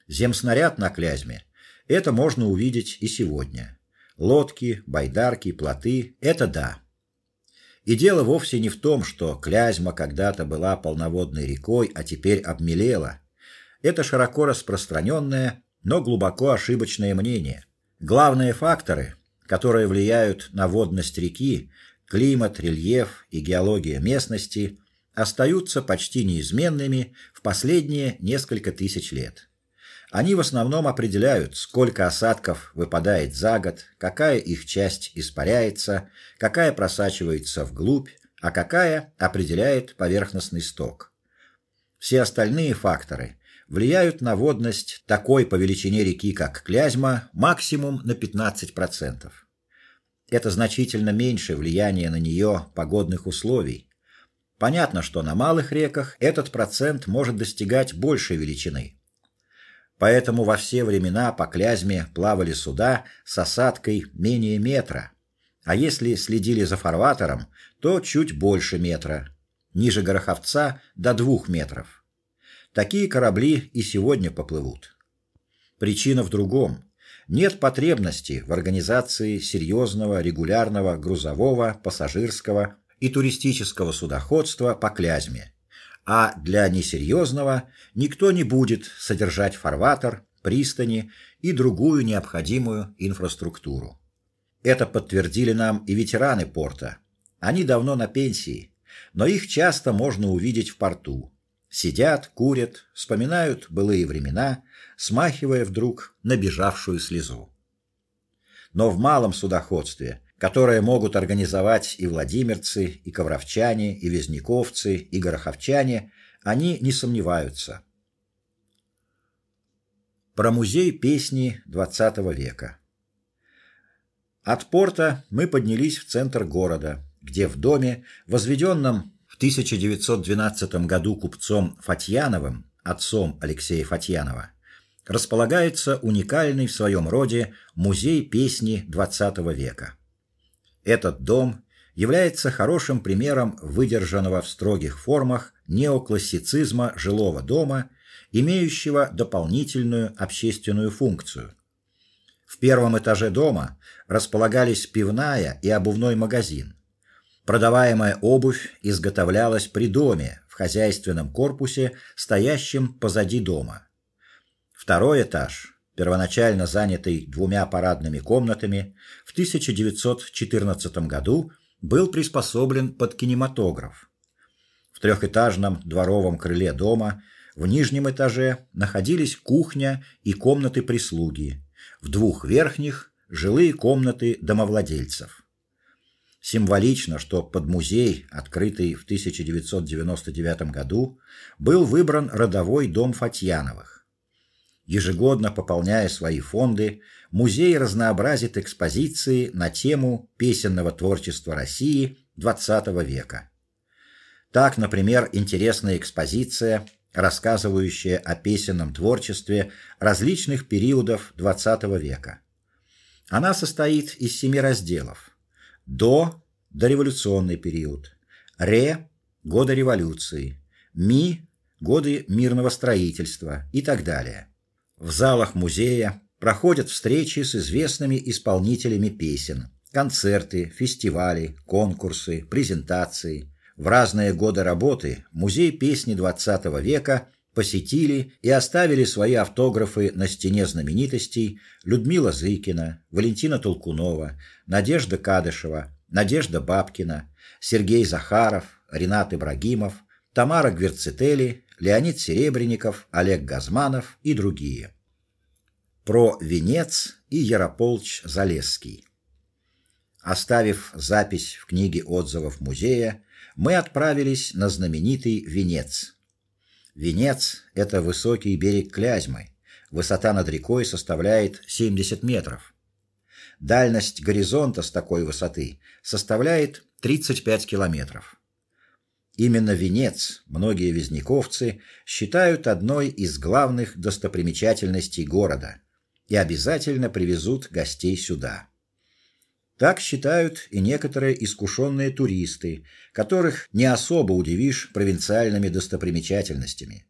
[SPEAKER 1] Земснаряд на Клязьме это можно увидеть и сегодня. Лодки, байдарки, плоты это да. И дело вовсе не в том, что Клязьма когда-то была полноводной рекой, а теперь обмелела. Это широко распространенное, но глубоко ошибочное мнение. Главные факторы, которые влияют на водность реки, климат, рельеф и геология местности остаются почти неизменными в последние несколько тысяч лет. Они в основном определяют, сколько осадков выпадает за год, какая их часть испаряется, какая просачивается вглубь, а какая определяет поверхностный сток. Все остальные факторы влияют на водность такой по величине реки, как Клязьма, максимум на 15%. это значительно меньше влияние на нее погодных условий. Понятно, что на малых реках этот процент может достигать большей величины. Поэтому во все времена по Клязьме плавали суда с осадкой менее метра, а если следили за фарватером, то чуть больше метра, ниже Гороховца до двух метров. Такие корабли и сегодня поплывут. Причина в другом. Нет потребности в организации серьезного регулярного грузового, пассажирского и туристического судоходства по Клязьме. А для несерьезного никто не будет содержать фарватер, пристани и другую необходимую инфраструктуру. Это подтвердили нам и ветераны порта. Они давно на пенсии, но их часто можно увидеть в порту. Сидят, курят, вспоминают былые времена, смахивая вдруг набежавшую слезу. Но в малом судоходстве, которое могут организовать и владимирцы, и ковровчане, и везняковцы, и гороховчане, они не сомневаются. Про музей песни XX века. От порта мы поднялись в центр города, где в доме, возведенном в 1912 году купцом Фатьяновым, отцом Алексея Фатьянова, располагается уникальный в своем роде музей песни XX века. Этот дом является хорошим примером выдержанного в строгих формах неоклассицизма жилого дома, имеющего дополнительную общественную функцию. В первом этаже дома располагались пивная и обувной магазин. Продаваемая обувь изготовлялась при доме, в хозяйственном корпусе, стоящем позади дома. Второй этаж, первоначально занятый двумя парадными комнатами, в 1914 году был приспособлен под кинематограф. В трехэтажном дворовом крыле дома в нижнем этаже находились кухня и комнаты прислуги. В двух верхних жилые комнаты домовладельцев. Символично, что под музей, открытый в 1999 году, был выбран родовой дом Фатьяновых. Ежегодно пополняя свои фонды, музей разнообразит экспозиции на тему песенного творчества России XX века. Так, например, интересная экспозиция, рассказывающая о песенном творчестве различных периодов XX века. Она состоит из семи разделов: до дореволюционный период, ре годы революции, ми годы мирного строительства и так далее. В залах музея проходят встречи с известными исполнителями песен, концерты, фестивали, конкурсы, презентации. В разные годы работы музей песни XX века посетили и оставили свои автографы на стене знаменитостей Людмила Зыкина, Валентина Толкунова, Надежда Кадышева, Надежда Бабкина, Сергей Захаров, Ренат Ибрагимов, Тамара Гверцетели, Леонид Серебренников, Олег Газманов и другие. Про Венец и Ярополч Залесский. Оставив запись в книге отзывов музея, мы отправились на знаменитый Венец Венец это высокий берег Клязьмы. Высота над рекой составляет 70 метров. Дальность горизонта с такой высоты составляет 35 километров. Именно Венец многие везняковцы считают одной из главных достопримечательностей города и обязательно привезут гостей сюда. Так считают и некоторые искушенные туристы, которых не особо удивишь провинциальными достопримечательностями.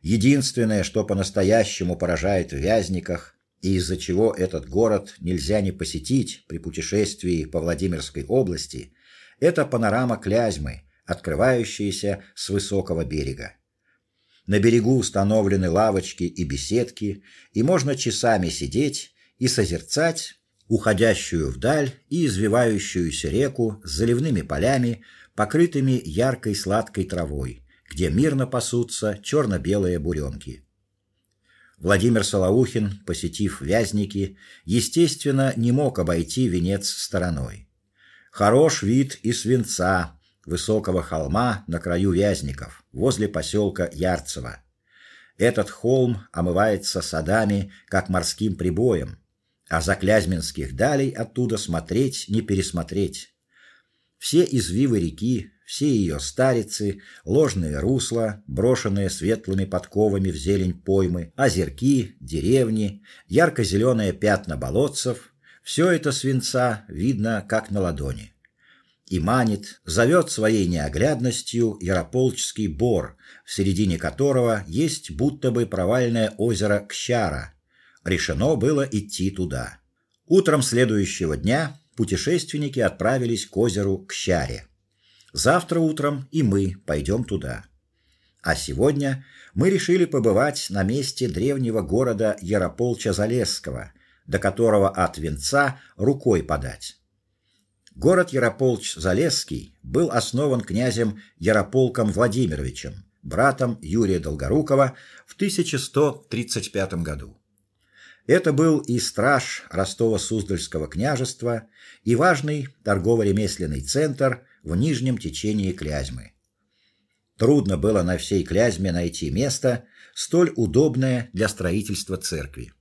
[SPEAKER 1] Единственное, что по-настоящему поражает в Вязниках и из-за чего этот город нельзя не посетить при путешествии по Владимирской области, это панорама Клязьмы, открывающаяся с высокого берега. На берегу установлены лавочки и беседки, и можно часами сидеть и созерцать уходящую вдаль и извивающуюся реку с заливными полями, покрытыми яркой сладкой травой, где мирно пасутся черно белые буренки. Владимир Солоухин, посетив Вязники, естественно, не мог обойти Венец стороной. Хорош вид и свинца высокого холма на краю Вязников, возле поселка Ярцево. Этот холм омывается садами, как морским прибоем а за Клязьминских далей оттуда смотреть не пересмотреть. Все извивы реки, все ее старицы, ложные русла, брошенные светлыми подковами в зелень поймы, озерки, деревни, ярко зеленые пятна болотцев все это свинца видно как на ладони. И манит, зовет своей неоглядностью Ярополчский бор, в середине которого есть будто бы провальное озеро Кщара. Решено было идти туда. Утром следующего дня путешественники отправились к озеру Кщаре. Завтра утром и мы пойдем туда. А сегодня мы решили побывать на месте древнего города Ярополча-Залесского, до которого от Венца рукой подать. Город Ярополч-Залесский был основан князем Ярополком Владимировичем, братом Юрия Долгорукова в 1135 году. Это был и страж Ростово-Суздальского княжества, и важный торгово-ремесленный центр в нижнем течении Клязьмы. Трудно было на всей Клязьме найти место, столь удобное для строительства церкви.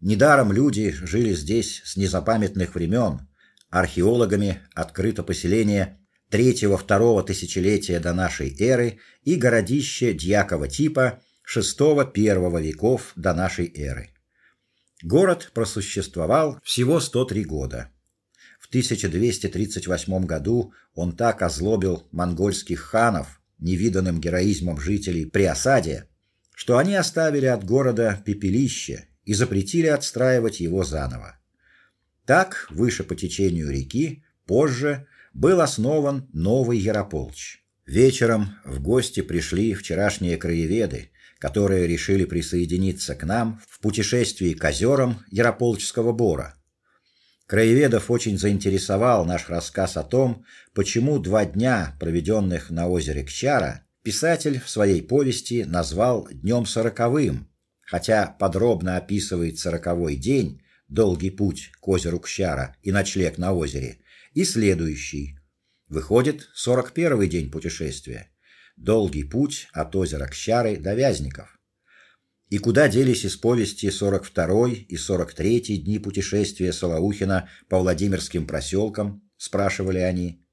[SPEAKER 1] Недаром люди жили здесь с незапамятных времен. Археологами открыто поселение третьего-второго тысячелетия до нашей эры и городище дьякова типа VI-I веков до нашей эры. Город просуществовал всего 103 года. В 1238 году он так озлобил монгольских ханов невиданным героизмом жителей при осаде, что они оставили от города пепелище и запретили отстраивать его заново. Так, выше по течению реки, позже был основан новый Ярополч. Вечером в гости пришли вчерашние краеведы, которые решили присоединиться к нам в путешествии к озерам Ярополчского бора. Краеведов очень заинтересовал наш рассказ о том, почему два дня, проведенных на озере Кчара, писатель в своей повести назвал днем сороковым, хотя подробно описывает сороковой день, долгий путь к озеру Кщара и ночлег на озере, и следующий. Выходит, сорок первый день путешествия. Долгий путь от озера Кщары до Вязников. И куда делись из повести 42 и 43 дни путешествия Солоухина по Владимирским проселкам, спрашивали они.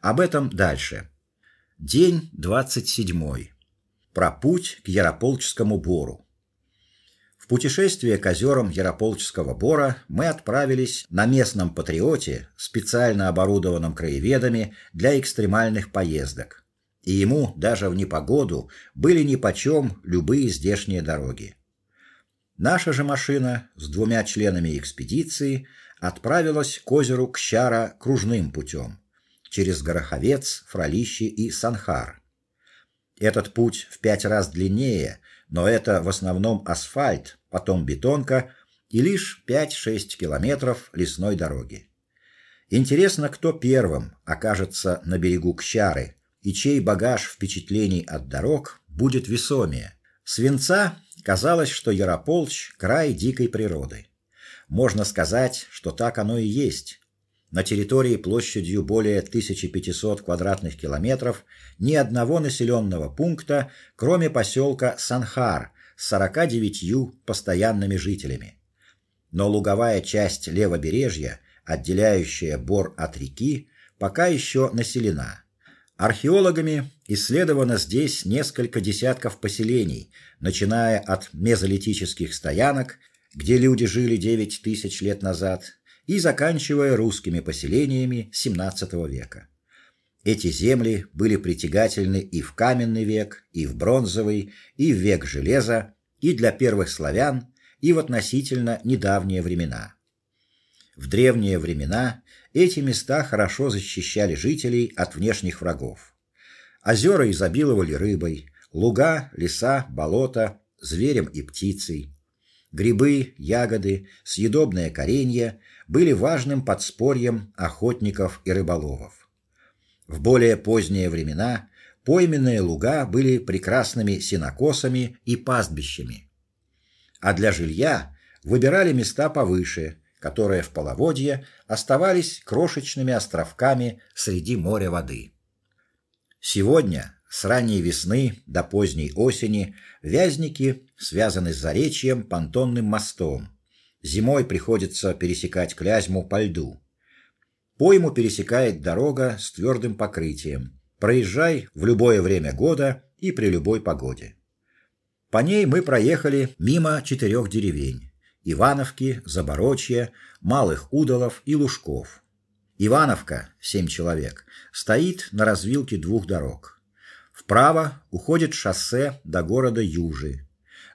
[SPEAKER 1] Об этом дальше. День 27. Про путь к Ярополчскому бору. В путешествие к озерам Ярополчского бора мы отправились на местном патриоте, специально оборудованном краеведами для экстремальных поездок. И ему даже в непогоду были нипочем любые здешние дороги. Наша же машина с двумя членами экспедиции отправилась к озеру Кщара кружным путем через Гороховец, Фролище и Санхар. Этот путь в пять раз длиннее но это в основном асфальт, потом бетонка и лишь 5-6 километров лесной дороги. Интересно, кто первым окажется на берегу Кщары и чей багаж впечатлений от дорог будет весомее. Свинца казалось, что Ярополч край дикой природы. Можно сказать, что так оно и есть. На территории площадью более 1500 квадратных километров ни одного населенного пункта, кроме поселка Санхар с 49 постоянными жителями. Но луговая часть левобережья, отделяющая Бор от реки, пока еще населена. Археологами исследовано здесь несколько десятков поселений, начиная от мезолитических стоянок, где люди жили 9 тысяч лет назад, и заканчивая русскими поселениями XVII века. Эти земли были притягательны и в каменный век, и в бронзовый, и в век железа, и для первых славян, и в относительно недавние времена. В древние времена эти места хорошо защищали жителей от внешних врагов. Озера изобиловали рыбой, луга, леса, болота, зверем и птицей. Грибы, ягоды, съедобное коренье были важным подспорьем охотников и рыболовов. В более поздние времена пойменные луга были прекрасными сенокосами и пастбищами. А для жилья выбирали места повыше, которые в половодье оставались крошечными островками среди моря воды. Сегодня, с ранней весны до поздней осени, вязники связаны с заречьем понтонным мостом, Зимой приходится пересекать Клязьму по льду. Пойму пересекает дорога с твердым покрытием. Проезжай в любое время года и при любой погоде. По ней мы проехали мимо четырех деревень: Ивановки, Заборочья, Малых Удалов и Лужков. Ивановка, семь человек, стоит на развилке двух дорог. Вправо уходит шоссе до города Южи.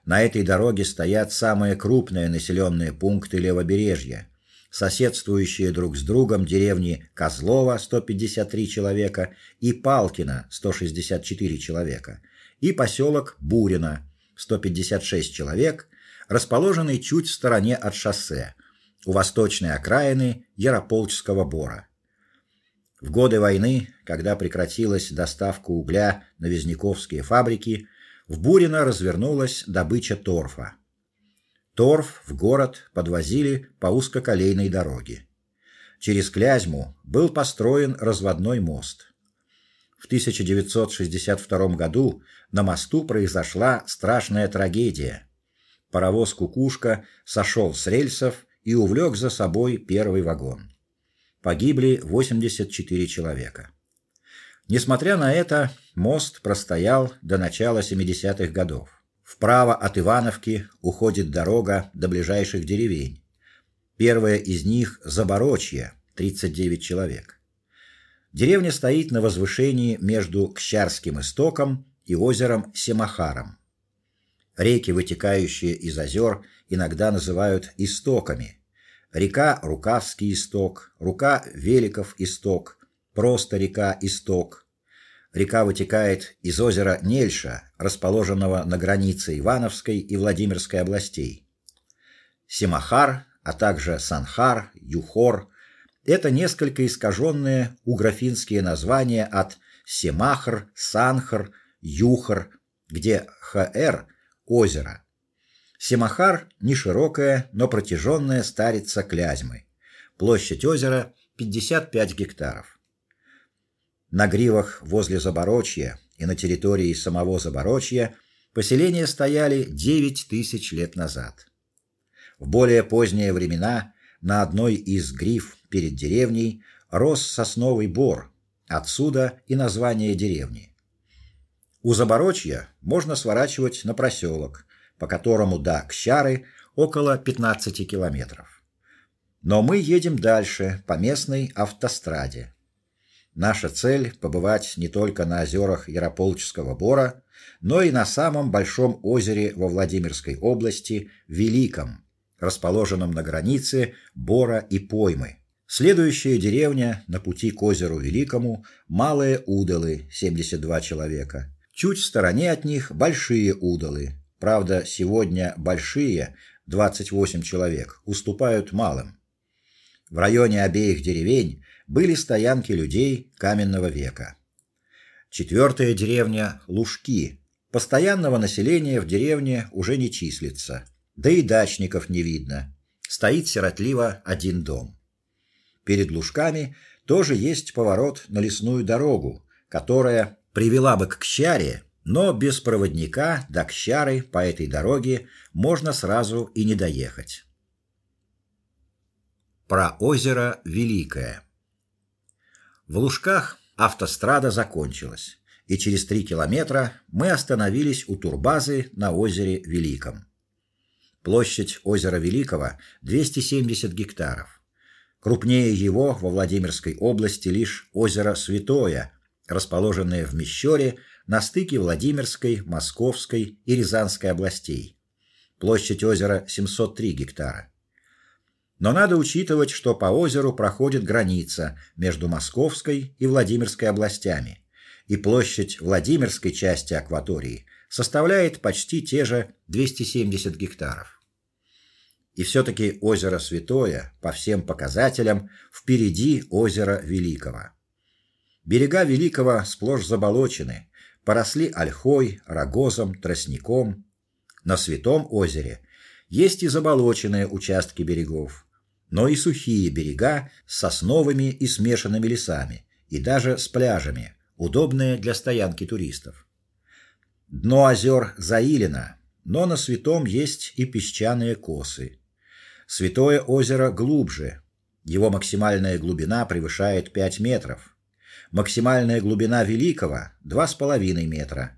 [SPEAKER 1] На этой дороге стоят самые крупные населенные пункты левобережья, соседствующие друг с другом деревни Козлова 153 человека и Палкино 164 человека, и поселок Бурино 156 человек, расположенный чуть в стороне от шоссе, у восточной окраины Ярополчского бора. В годы войны, когда прекратилась доставка угля на Вязниковские фабрики, в Бурино развернулась добыча торфа. Торф в город подвозили по узкоколейной дороге. Через Клязьму был построен разводной мост. В 1962 году на мосту произошла страшная трагедия. Паровоз Кукушка сошел с рельсов и увлек за собой первый вагон. Погибли 84 человека. Несмотря на это, мост простоял до начала 70-х годов. Вправо от Ивановки уходит дорога до ближайших деревень. Первая из них Заборочье, 39 человек. Деревня стоит на возвышении между Кщарским истоком и озером Семахаром. Реки, вытекающие из озер, иногда называют истоками. Река Рукавский исток, река Великов исток, просто река Исток. Река вытекает из озера Нельша, расположенного на границе Ивановской и Владимирской областей. Семахар, а также Санхар, Юхор это несколько искаженные уграфинские названия от Семахр, Санхар, Юхар, где ХР озеро. Семахар не широкая, но протяженная старица Клязьмы. Площадь озера 55 гектаров. На гривах возле Заборочья и на территории самого Заборочья поселения стояли 9 тысяч лет назад. В более поздние времена на одной из грив перед деревней рос сосновый бор, отсюда и название деревни. У Заборочья можно сворачивать на проселок, по которому до Кщары около 15 километров. Но мы едем дальше по местной автостраде. Наша цель побывать не только на озерах Ярополчского бора, но и на самом большом озере во Владимирской области Великом, расположенном на границе бора и поймы. Следующая деревня на пути к озеру Великому Малые Удалы, 72 человека. Чуть в стороне от них Большие Удалы. Правда, сегодня Большие 28 человек уступают малым. В районе обеих деревень были стоянки людей каменного века. Четвертая деревня Лужки. Постоянного населения в деревне уже не числится, да и дачников не видно. Стоит сиротливо один дом. Перед Лужками тоже есть поворот на лесную дорогу, которая привела бы к Кщаре, но без проводника до Кщары по этой дороге можно сразу и не доехать. Про озеро Великое. В Лужках автострада закончилась, и через три километра мы остановились у турбазы на озере Великом. Площадь озера Великого 270 гектаров. Крупнее его во Владимирской области лишь озеро Святое, расположенное в Мещере на стыке Владимирской, Московской и Рязанской областей. Площадь озера 703 гектара. Но надо учитывать, что по озеру проходит граница между Московской и Владимирской областями, и площадь Владимирской части акватории составляет почти те же 270 гектаров. И все таки озеро Святое по всем показателям впереди озера Великого. Берега Великого сплошь заболочены, поросли ольхой, рогозом, тростником. На Святом озере есть и заболоченные участки берегов но и сухие берега с сосновыми и смешанными лесами, и даже с пляжами, удобные для стоянки туристов. Дно озер заилено, но на святом есть и песчаные косы. Святое озеро глубже. Его максимальная глубина превышает 5 метров. Максимальная глубина Великого два с половиной метра.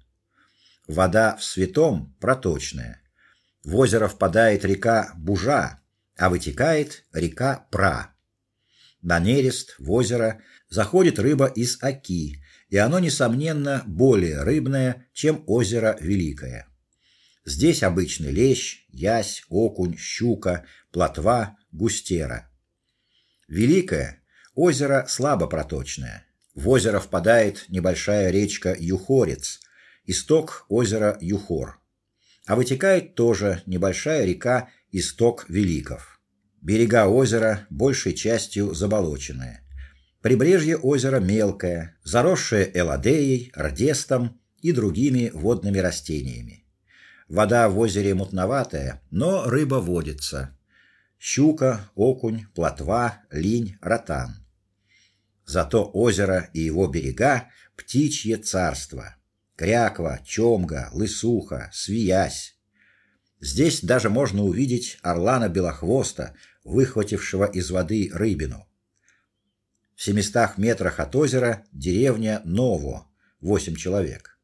[SPEAKER 1] Вода в Святом проточная. В озеро впадает река Бужа, а вытекает река Пра. На нерест в озеро заходит рыба из Оки, и оно несомненно более рыбное, чем озеро Великое. Здесь обычный лещ, ясь, окунь, щука, плотва, густера. Великое озеро слабо проточное. В озеро впадает небольшая речка Юхорец, исток озера Юхор. А вытекает тоже небольшая река Исток Великов. Берега озера большей частью заболоченные. Прибрежье озера мелкое, заросшее эладеей, рдестом и другими водными растениями. Вода в озере мутноватая, но рыба водится. Щука, окунь, плотва, линь, ротан. Зато озеро и его берега птичье царство. Кряква, чомга, лысуха, свиясь. Здесь даже можно увидеть орлана белохвоста, выхватившего из воды рыбину. В 700 метрах от озера деревня Ново, восемь человек.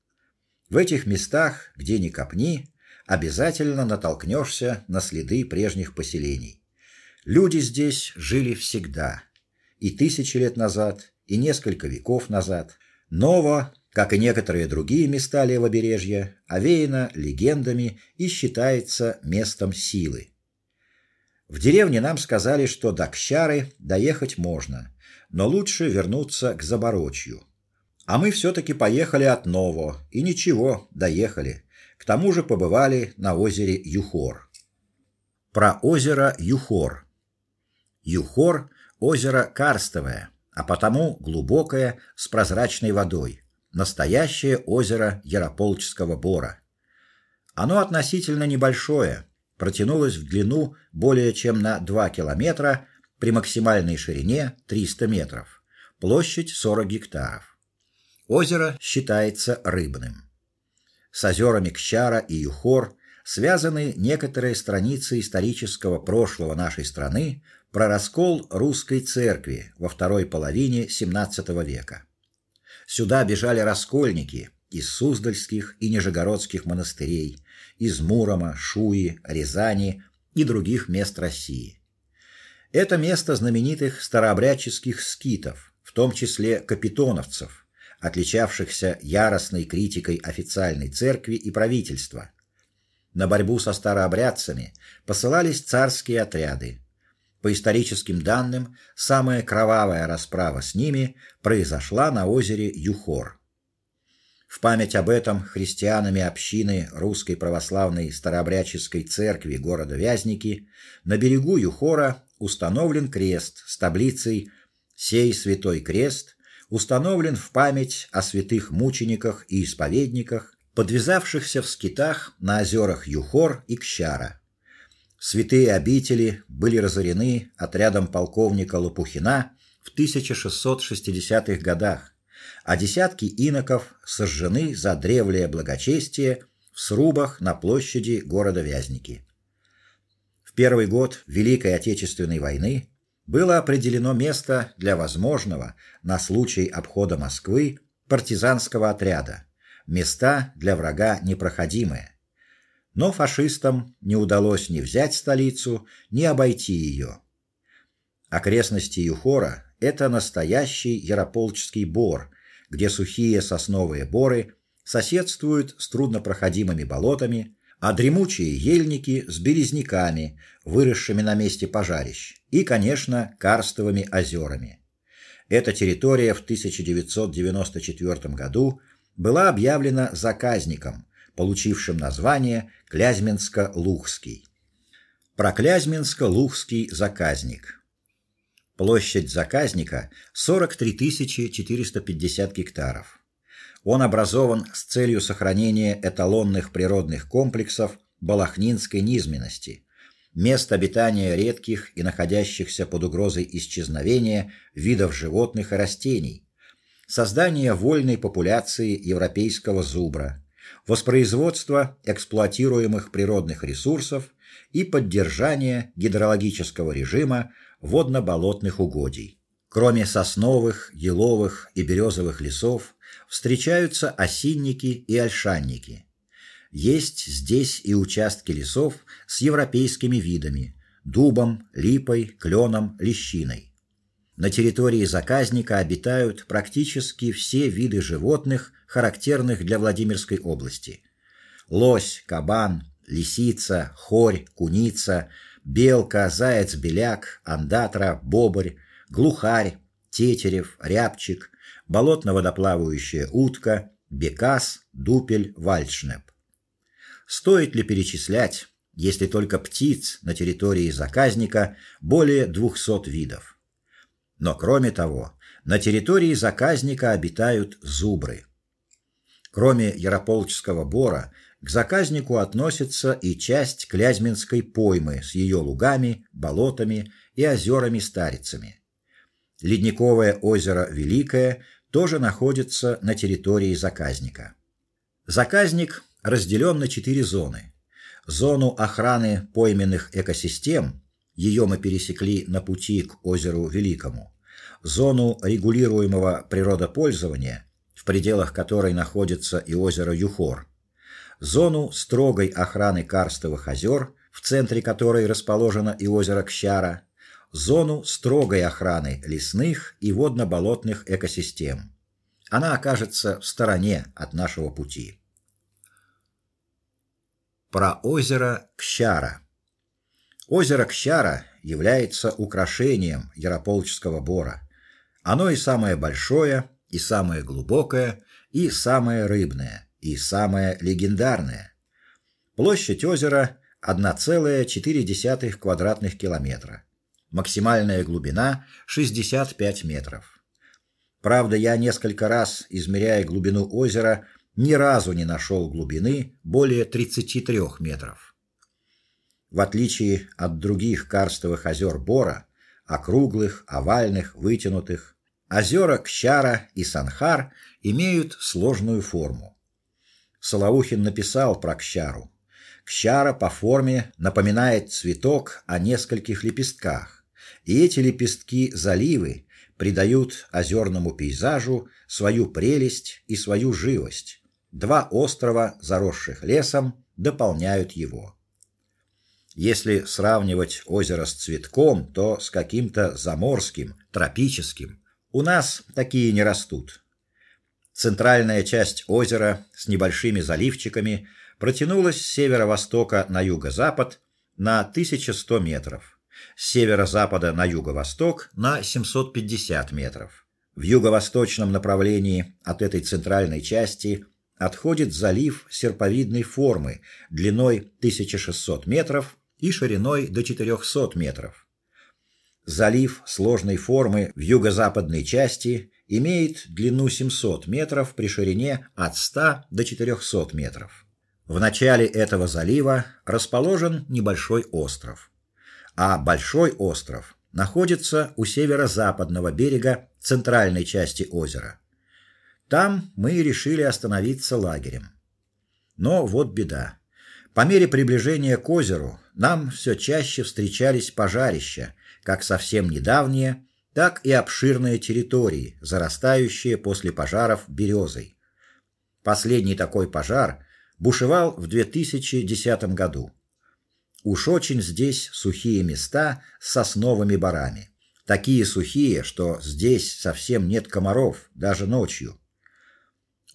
[SPEAKER 1] В этих местах, где ни копни, обязательно натолкнешься на следы прежних поселений. Люди здесь жили всегда, и тысячи лет назад, и несколько веков назад. Ново как и некоторые другие места левобережья, овеяно легендами и считается местом силы. В деревне нам сказали, что до Кщары доехать можно, но лучше вернуться к Заборочью. А мы все таки поехали от Ново, и ничего, доехали. К тому же побывали на озере Юхор. Про озеро Юхор. Юхор озеро карстовое, а потому глубокое, с прозрачной водой настоящее озеро Ярополчского бора. Оно относительно небольшое, протянулось в длину более чем на 2 километра при максимальной ширине 300 метров. Площадь 40 гектаров. Озеро считается рыбным. С озерами Кщара и Юхор связаны некоторые страницы исторического прошлого нашей страны про раскол русской церкви во второй половине XVII века. Сюда бежали раскольники из Суздальских и Нижегородских монастырей, из Мурома, Шуи, Рязани и других мест России. Это место знаменитых старообрядческих скитов, в том числе капитоновцев, отличавшихся яростной критикой официальной церкви и правительства. На борьбу со старообрядцами посылались царские отряды, по историческим данным, самая кровавая расправа с ними произошла на озере Юхор. В память об этом христианами общины Русской православной старообрядческой церкви города Вязники на берегу Юхора установлен крест с таблицей «Сей святой крест установлен в память о святых мучениках и исповедниках, подвязавшихся в скитах на озерах Юхор и Кщара. Святые обители были разорены отрядом полковника Лопухина в 1660-х годах, а десятки иноков сожжены за древлее благочестие в срубах на площади города Вязники. В первый год Великой Отечественной войны было определено место для возможного на случай обхода Москвы партизанского отряда. Места для врага непроходимые. Но фашистам не удалось ни взять столицу, ни обойти ее. Окрестности Юхора это настоящий Ярополчский бор, где сухие сосновые боры соседствуют с труднопроходимыми болотами, а дремучие ельники с березняками, выросшими на месте пожарищ, и, конечно, карстовыми озерами. Эта территория в 1994 году была объявлена заказником, получившим название Клязьминско-Лухский. Про Клязьминско-Лухский заказник. Площадь заказника 43 450 гектаров. Он образован с целью сохранения эталонных природных комплексов Балахнинской низменности, мест обитания редких и находящихся под угрозой исчезновения видов животных и растений, создания вольной популяции европейского зубра, воспроизводство эксплуатируемых природных ресурсов и поддержание гидрологического режима водно-болотных угодий. Кроме сосновых, еловых и березовых лесов, встречаются осинники и ольшанники. Есть здесь и участки лесов с европейскими видами: дубом, липой, кленом, лещиной. На территории заказника обитают практически все виды животных, характерных для Владимирской области. Лось, кабан, лисица, хорь, куница, белка, заяц-беляк, андатра, бобрь, глухарь, тетерев, рябчик, болотно-водоплавающая утка, бекас, дупель, вальшнеп. Стоит ли перечислять, если только птиц на территории заказника более 200 видов? Но кроме того, на территории заказника обитают зубры. Кроме Ярополчского бора, к заказнику относится и часть Клязьминской поймы с ее лугами, болотами и озерами-старицами. Ледниковое озеро Великое тоже находится на территории заказника. Заказник разделен на четыре зоны. Зону охраны пойменных экосистем, ее мы пересекли на пути к озеру Великому. Зону регулируемого природопользования, пределах которой находится и озеро Юхор. Зону строгой охраны карстовых озер, в центре которой расположено и озеро Кщара, зону строгой охраны лесных и водно-болотных экосистем. Она окажется в стороне от нашего пути. Про озеро Кщара. Озеро Кщара является украшением Ярополчского бора. Оно и самое большое, и самое глубокое, и самое рыбное, и самое легендарное. Площадь озера 1,4 квадратных километра. Максимальная глубина 65 метров. Правда, я несколько раз, измеряя глубину озера, ни разу не нашел глубины более 33 метров. В отличие от других карстовых озер Бора, округлых, овальных, вытянутых, озера Кщара и Санхар имеют сложную форму. Солоухин написал про Кщару. Кщара по форме напоминает цветок о нескольких лепестках, и эти лепестки-заливы придают озерному пейзажу свою прелесть и свою живость, Два острова, заросших лесом, дополняют его. Если сравнивать озеро с цветком, то с каким-то заморским, тропическим. У нас такие не растут. Центральная часть озера с небольшими заливчиками протянулась с северо-востока на юго-запад на 1100 метров, с северо-запада на юго-восток на 750 метров. В юго-восточном направлении от этой центральной части отходит залив серповидной формы длиной 1600 метров и шириной до 400 метров. Залив сложной формы в юго-западной части имеет длину 700 метров при ширине от 100 до 400 метров. В начале этого залива расположен небольшой остров, а большой остров находится у северо-западного берега центральной части озера. Там мы решили остановиться лагерем. Но вот беда. По мере приближения к озеру нам все чаще встречались пожарища, как совсем недавние, так и обширные территории, зарастающие после пожаров березой. Последний такой пожар бушевал в 2010 году. Уж очень здесь сухие места с сосновыми барами. Такие сухие, что здесь совсем нет комаров даже ночью.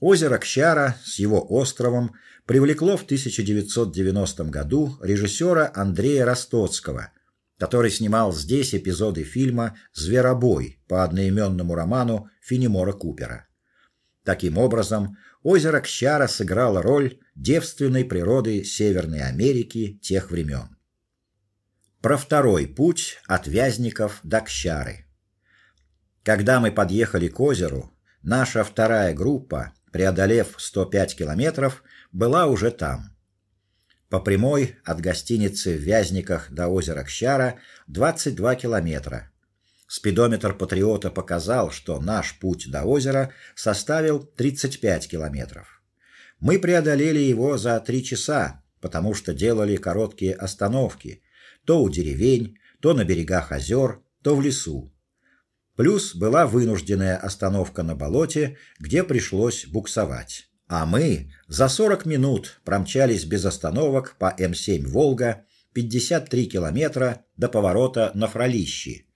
[SPEAKER 1] Озеро Кщара с его островом привлекло в 1990 году режиссера Андрея Ростоцкого, который снимал здесь эпизоды фильма Зверобой по одноименному роману Фенемора Купера. Таким образом, озеро Кщара сыграло роль девственной природы Северной Америки тех времен. Про второй путь от Вязников до Кщары. Когда мы подъехали к озеру, наша вторая группа преодолев 105 километров, была уже там. По прямой от гостиницы в Вязниках до озера Кщара 22 километра. Спидометр Патриота показал, что наш путь до озера составил 35 километров. Мы преодолели его за 3 часа, потому что делали короткие остановки, то у деревень, то на берегах озер, то в лесу. Плюс была вынужденная остановка на болоте, где пришлось буксовать. А мы за 40 минут промчались без остановок по М7 Волга 53 километра до поворота на Фролищи.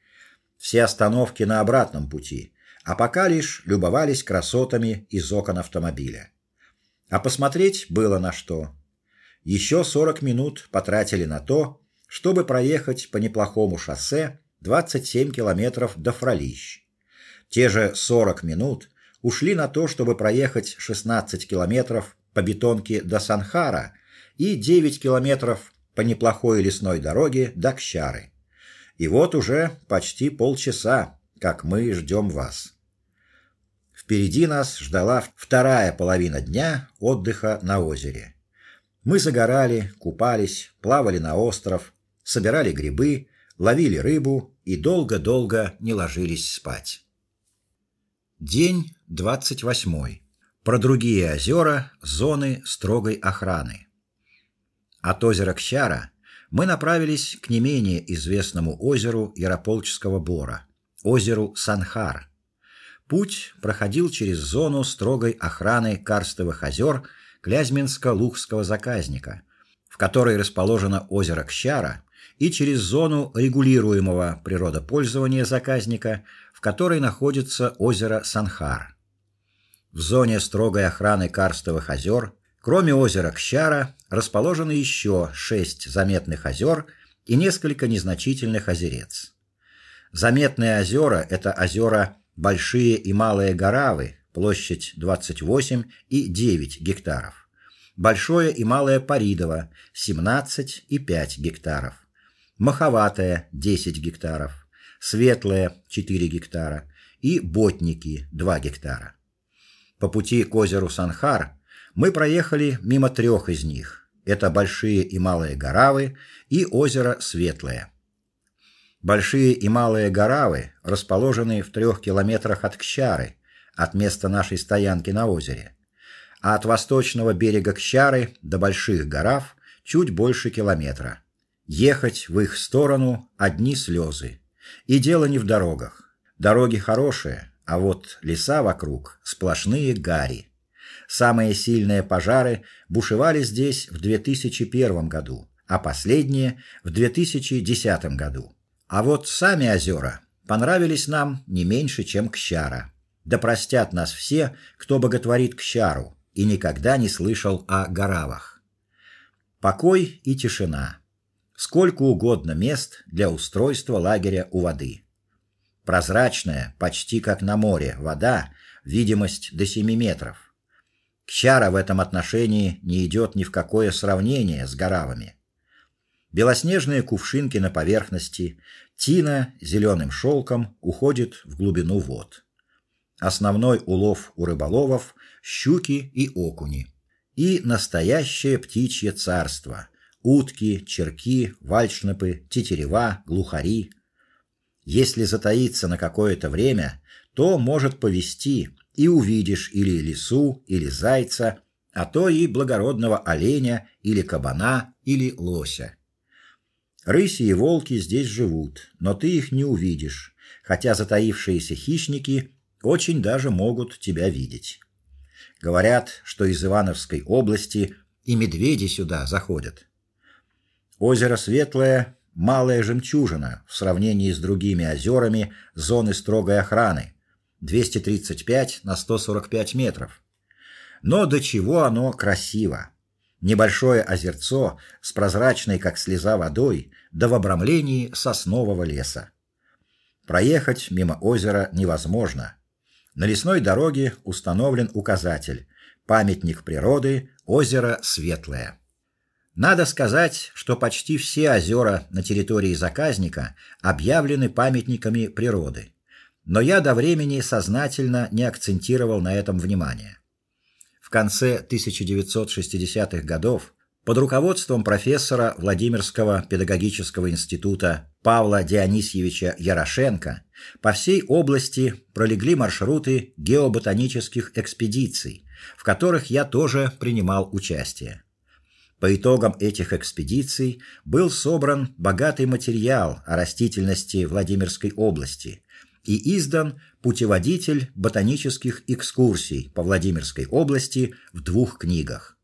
[SPEAKER 1] Все остановки на обратном пути, а пока лишь любовались красотами из окон автомобиля. А посмотреть было на что. Еще 40 минут потратили на то, чтобы проехать по неплохому шоссе 27 километров до Фролищ. Те же 40 минут ушли на то, чтобы проехать 16 километров по бетонке до Санхара и 9 километров по неплохой лесной дороге до Кщары. И вот уже почти полчаса, как мы ждем вас. Впереди нас ждала вторая половина дня отдыха на озере. Мы загорали, купались, плавали на остров, собирали грибы, ловили рыбу и долго-долго не ложились спать. День двадцать восьмой. Про другие озера, зоны строгой охраны. От озера Кщара мы направились к не менее известному озеру Ярополчского бора, озеру Санхар. Путь проходил через зону строгой охраны карстовых озер Клязьминско-Лухского заказника, в которой расположено озеро Кщара и через зону регулируемого природопользования заказника, в которой находится озеро Санхар. В зоне строгой охраны карстовых озер, кроме озера Кщара, расположены еще шесть заметных озер и несколько незначительных озерец. Заметные озера это озера Большие и Малые Горавы, площадь 28 и 9 гектаров. Большое и Малое Паридово 17 и 5 гектаров маховатая 10 гектаров, светлая 4 гектара и ботники 2 гектара. По пути к озеру Санхар мы проехали мимо трех из них. Это большие и малые Горавы и озеро Светлое. Большие и малые Горавы расположены в трех километрах от Кщары, от места нашей стоянки на озере. А от восточного берега Кщары до Больших Горав чуть больше километра. Ехать в их сторону одни слезы. И дело не в дорогах. Дороги хорошие, а вот леса вокруг сплошные гари. Самые сильные пожары бушевали здесь в 2001 году, а последние в 2010 году. А вот сами озера понравились нам не меньше, чем Кщара. Да простят нас все, кто боготворит Кщару и никогда не слышал о Горавах. Покой и тишина сколько угодно мест для устройства лагеря у воды. Прозрачная, почти как на море, вода, видимость до 7 метров. Кчара в этом отношении не идет ни в какое сравнение с горавами. Белоснежные кувшинки на поверхности, тина зеленым шелком уходит в глубину вод. Основной улов у рыболовов щуки и окуни. И настоящее птичье царство, утки, черки, вальшнепы, тетерева, глухари. Если затаиться на какое-то время, то может повести, и увидишь или лису, или зайца, а то и благородного оленя или кабана или лося. Рыси и волки здесь живут, но ты их не увидишь, хотя затаившиеся хищники очень даже могут тебя видеть. Говорят, что из Ивановской области и медведи сюда заходят. Озеро Светлое малая жемчужина в сравнении с другими озерами зоны строгой охраны 235 на 145 метров. Но до чего оно красиво. Небольшое озерцо с прозрачной как слеза водой, да в обрамлении соснового леса. Проехать мимо озера невозможно. На лесной дороге установлен указатель: памятник природы озеро Светлое. Надо сказать, что почти все озера на территории заказника объявлены памятниками природы. Но я до времени сознательно не акцентировал на этом внимание. В конце 1960-х годов под руководством профессора Владимирского педагогического института Павла Дионисьевича Ярошенко по всей области пролегли маршруты геоботанических экспедиций, в которых я тоже принимал участие. По итогам этих экспедиций был собран богатый материал о растительности Владимирской области и издан путеводитель ботанических экскурсий по Владимирской области в двух книгах.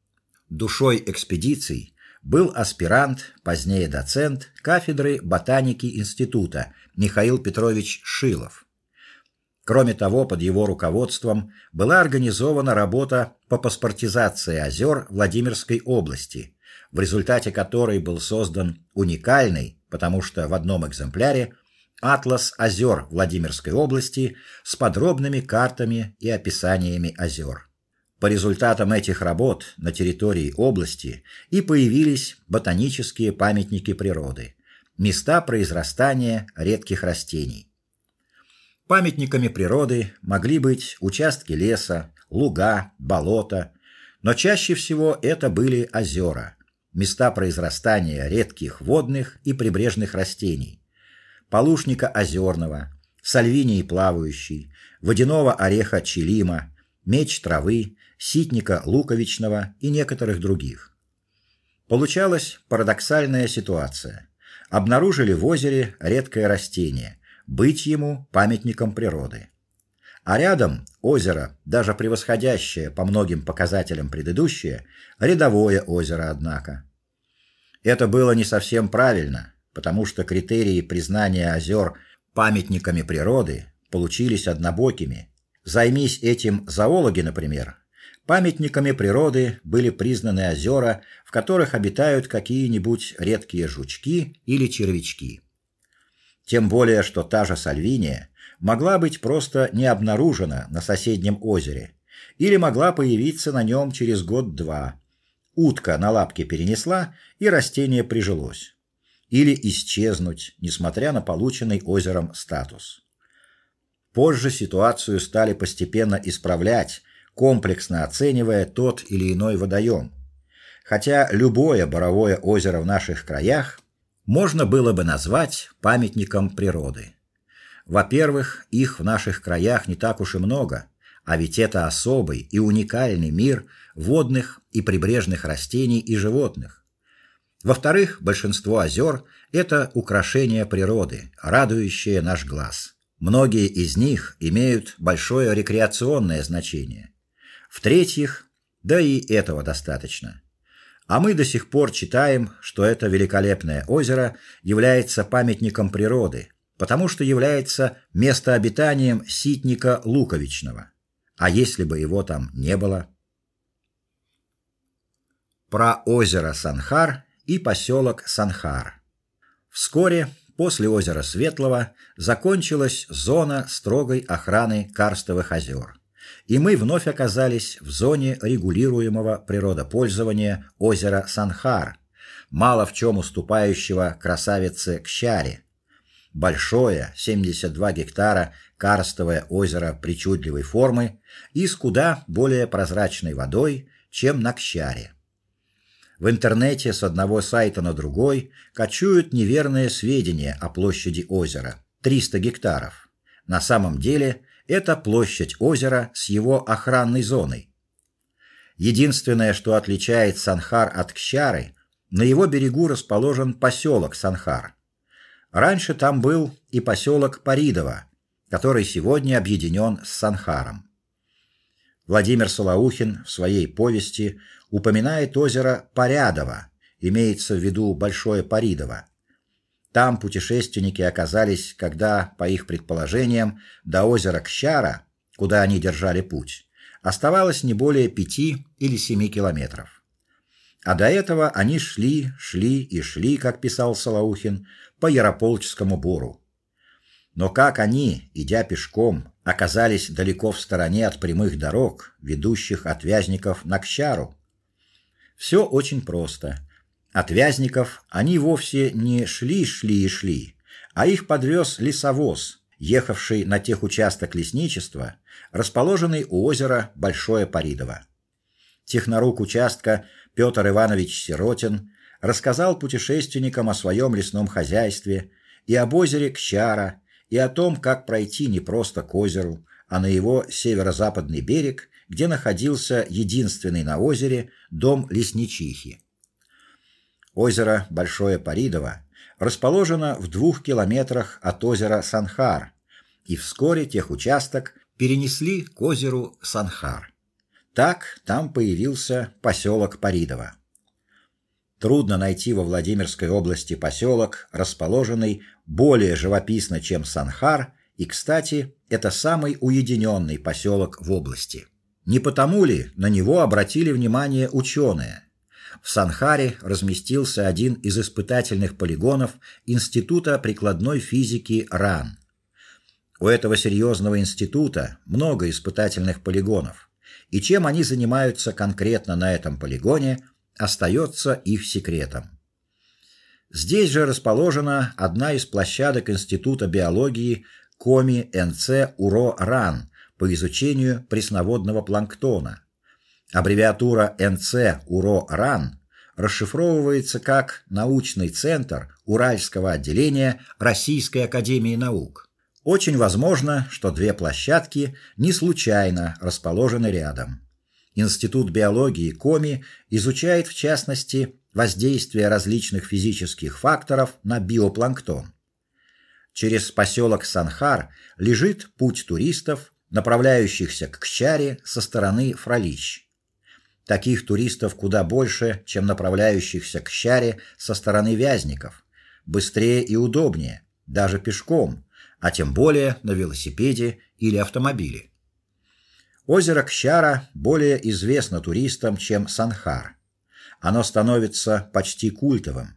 [SPEAKER 1] Душой экспедиций был аспирант, позднее доцент кафедры ботаники института Михаил Петрович Шилов. Кроме того, под его руководством была организована работа по паспортизации озер Владимирской области, в результате которой был создан уникальный, потому что в одном экземпляре атлас озер Владимирской области с подробными картами и описаниями озер. По результатам этих работ на территории области и появились ботанические памятники природы, места произрастания редких растений. Памятниками природы могли быть участки леса, луга, болота, но чаще всего это были озера, места произрастания редких водных и прибрежных растений. Полушника озерного, сальвинии плавающей, водяного ореха чилима, меч травы, ситника луковичного и некоторых других. Получалась парадоксальная ситуация. Обнаружили в озере редкое растение, быть ему памятником природы. А рядом озеро, даже превосходящее по многим показателям предыдущее, рядовое озеро, однако. Это было не совсем правильно, потому что критерии признания озер памятниками природы получились однобокими. Займись этим зоологи, например, памятниками природы были признаны озера, в которых обитают какие-нибудь редкие жучки или червячки. Тем более, что та же Сальвиния могла быть просто не обнаружена на соседнем озере или могла появиться на нем через год-два. Утка на лапке перенесла, и растение прижилось. Или исчезнуть, несмотря на полученный озером статус. Позже ситуацию стали постепенно исправлять, комплексно оценивая тот или иной водоем. Хотя любое боровое озеро в наших краях можно было бы назвать памятником природы. Во-первых, их в наших краях не так уж и много, а ведь это особый и уникальный мир водных и прибрежных растений и животных. Во-вторых, большинство озер – это украшения природы, радующие наш глаз. Многие из них имеют большое рекреационное значение. В-третьих, да и этого достаточно. А мы до сих пор читаем, что это великолепное озеро является памятником природы, потому что является местообитанием ситника луковичного. А если бы его там не было? Про озеро Санхар и поселок Санхар. Вскоре после озера Светлого закончилась зона строгой охраны карстовых озер и мы вновь оказались в зоне регулируемого природопользования озера Санхар, мало в чем уступающего красавице Кщаре. Большое, 72 гектара, карстовое озеро причудливой формы и с куда более прозрачной водой, чем на Кщаре. В интернете с одного сайта на другой кочуют неверные сведения о площади озера 300 гектаров. На самом деле это площадь озера с его охранной зоной. Единственное, что отличает Санхар от Кщары, на его берегу расположен поселок Санхар. Раньше там был и поселок Паридово, который сегодня объединен с Санхаром. Владимир Солоухин в своей повести упоминает озеро Порядово, имеется в виду Большое Паридово. Там путешественники оказались, когда, по их предположениям, до озера Кщара, куда они держали путь, оставалось не более пяти или семи километров. А до этого они шли, шли и шли, как писал Солоухин, по Ярополчскому бору. Но как они, идя пешком, оказались далеко в стороне от прямых дорог, ведущих от Вязников на Кщару? Все очень просто. От Вязников они вовсе не шли-шли и шли, а их подвез лесовоз, ехавший на тех участок лесничества, расположенный у озера Большое Паридово. Технорук участка Петр Иванович Сиротин рассказал путешественникам о своем лесном хозяйстве и об озере Кщара, и о том, как пройти не просто к озеру, а на его северо-западный берег, где находился единственный на озере дом лесничихи. Озеро Большое Паридово расположено в двух километрах от озера Санхар, и вскоре тех участок перенесли к озеру Санхар. Так там появился поселок Паридово. Трудно найти во Владимирской области поселок, расположенный более живописно, чем Санхар, и, кстати, это самый уединенный поселок в области. Не потому ли на него обратили внимание ученые? В Санхаре разместился один из испытательных полигонов Института прикладной физики РАН. У этого серьезного института много испытательных полигонов, и чем они занимаются конкретно на этом полигоне, остается их секретом. Здесь же расположена одна из площадок Института биологии Коми НЦ УРО РАН по изучению пресноводного планктона. Аббревиатура НЦ УРО РАН расшифровывается как научный центр Уральского отделения Российской академии наук. Очень возможно, что две площадки не случайно расположены рядом. Институт биологии Коми изучает в частности воздействие различных физических факторов на биопланктон. Через поселок Санхар лежит путь туристов, направляющихся к Кчаре со стороны Фролищ. Таких туристов куда больше, чем направляющихся к Кчаре со стороны Вязников. Быстрее и удобнее, даже пешком, а тем более на велосипеде или автомобиле. Озеро Кщара более известно туристам, чем Санхар. Оно становится почти культовым.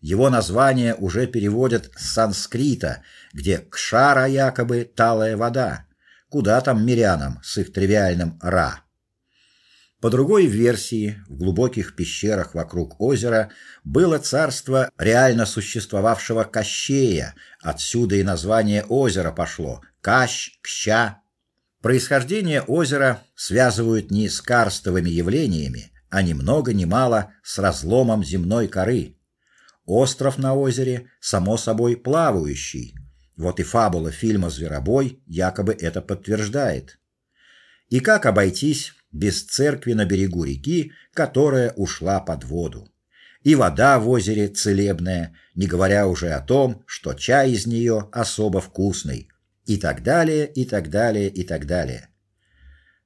[SPEAKER 1] Его название уже переводят с санскрита, где Кшара якобы талая вода. Куда там мирянам с их тривиальным ра? По другой версии, в глубоких пещерах вокруг озера было царство реально существовавшего Кощея, отсюда и название озера пошло Кащ, Кща. Происхождение озера связывают не с карстовыми явлениями, а ни много ни мало с разломом земной коры. Остров на озере само собой плавающий. Вот и фабула фильма Зверобой якобы это подтверждает. И как обойтись без церкви на берегу реки, которая ушла под воду. И вода в озере целебная, не говоря уже о том, что чай из нее особо вкусный, и так далее, и так далее, и так далее.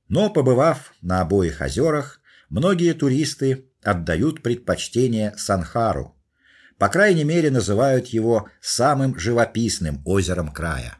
[SPEAKER 1] Но побывав на обоих озерах, многие туристы отдают предпочтение Санхару. По крайней мере, называют его самым живописным озером края.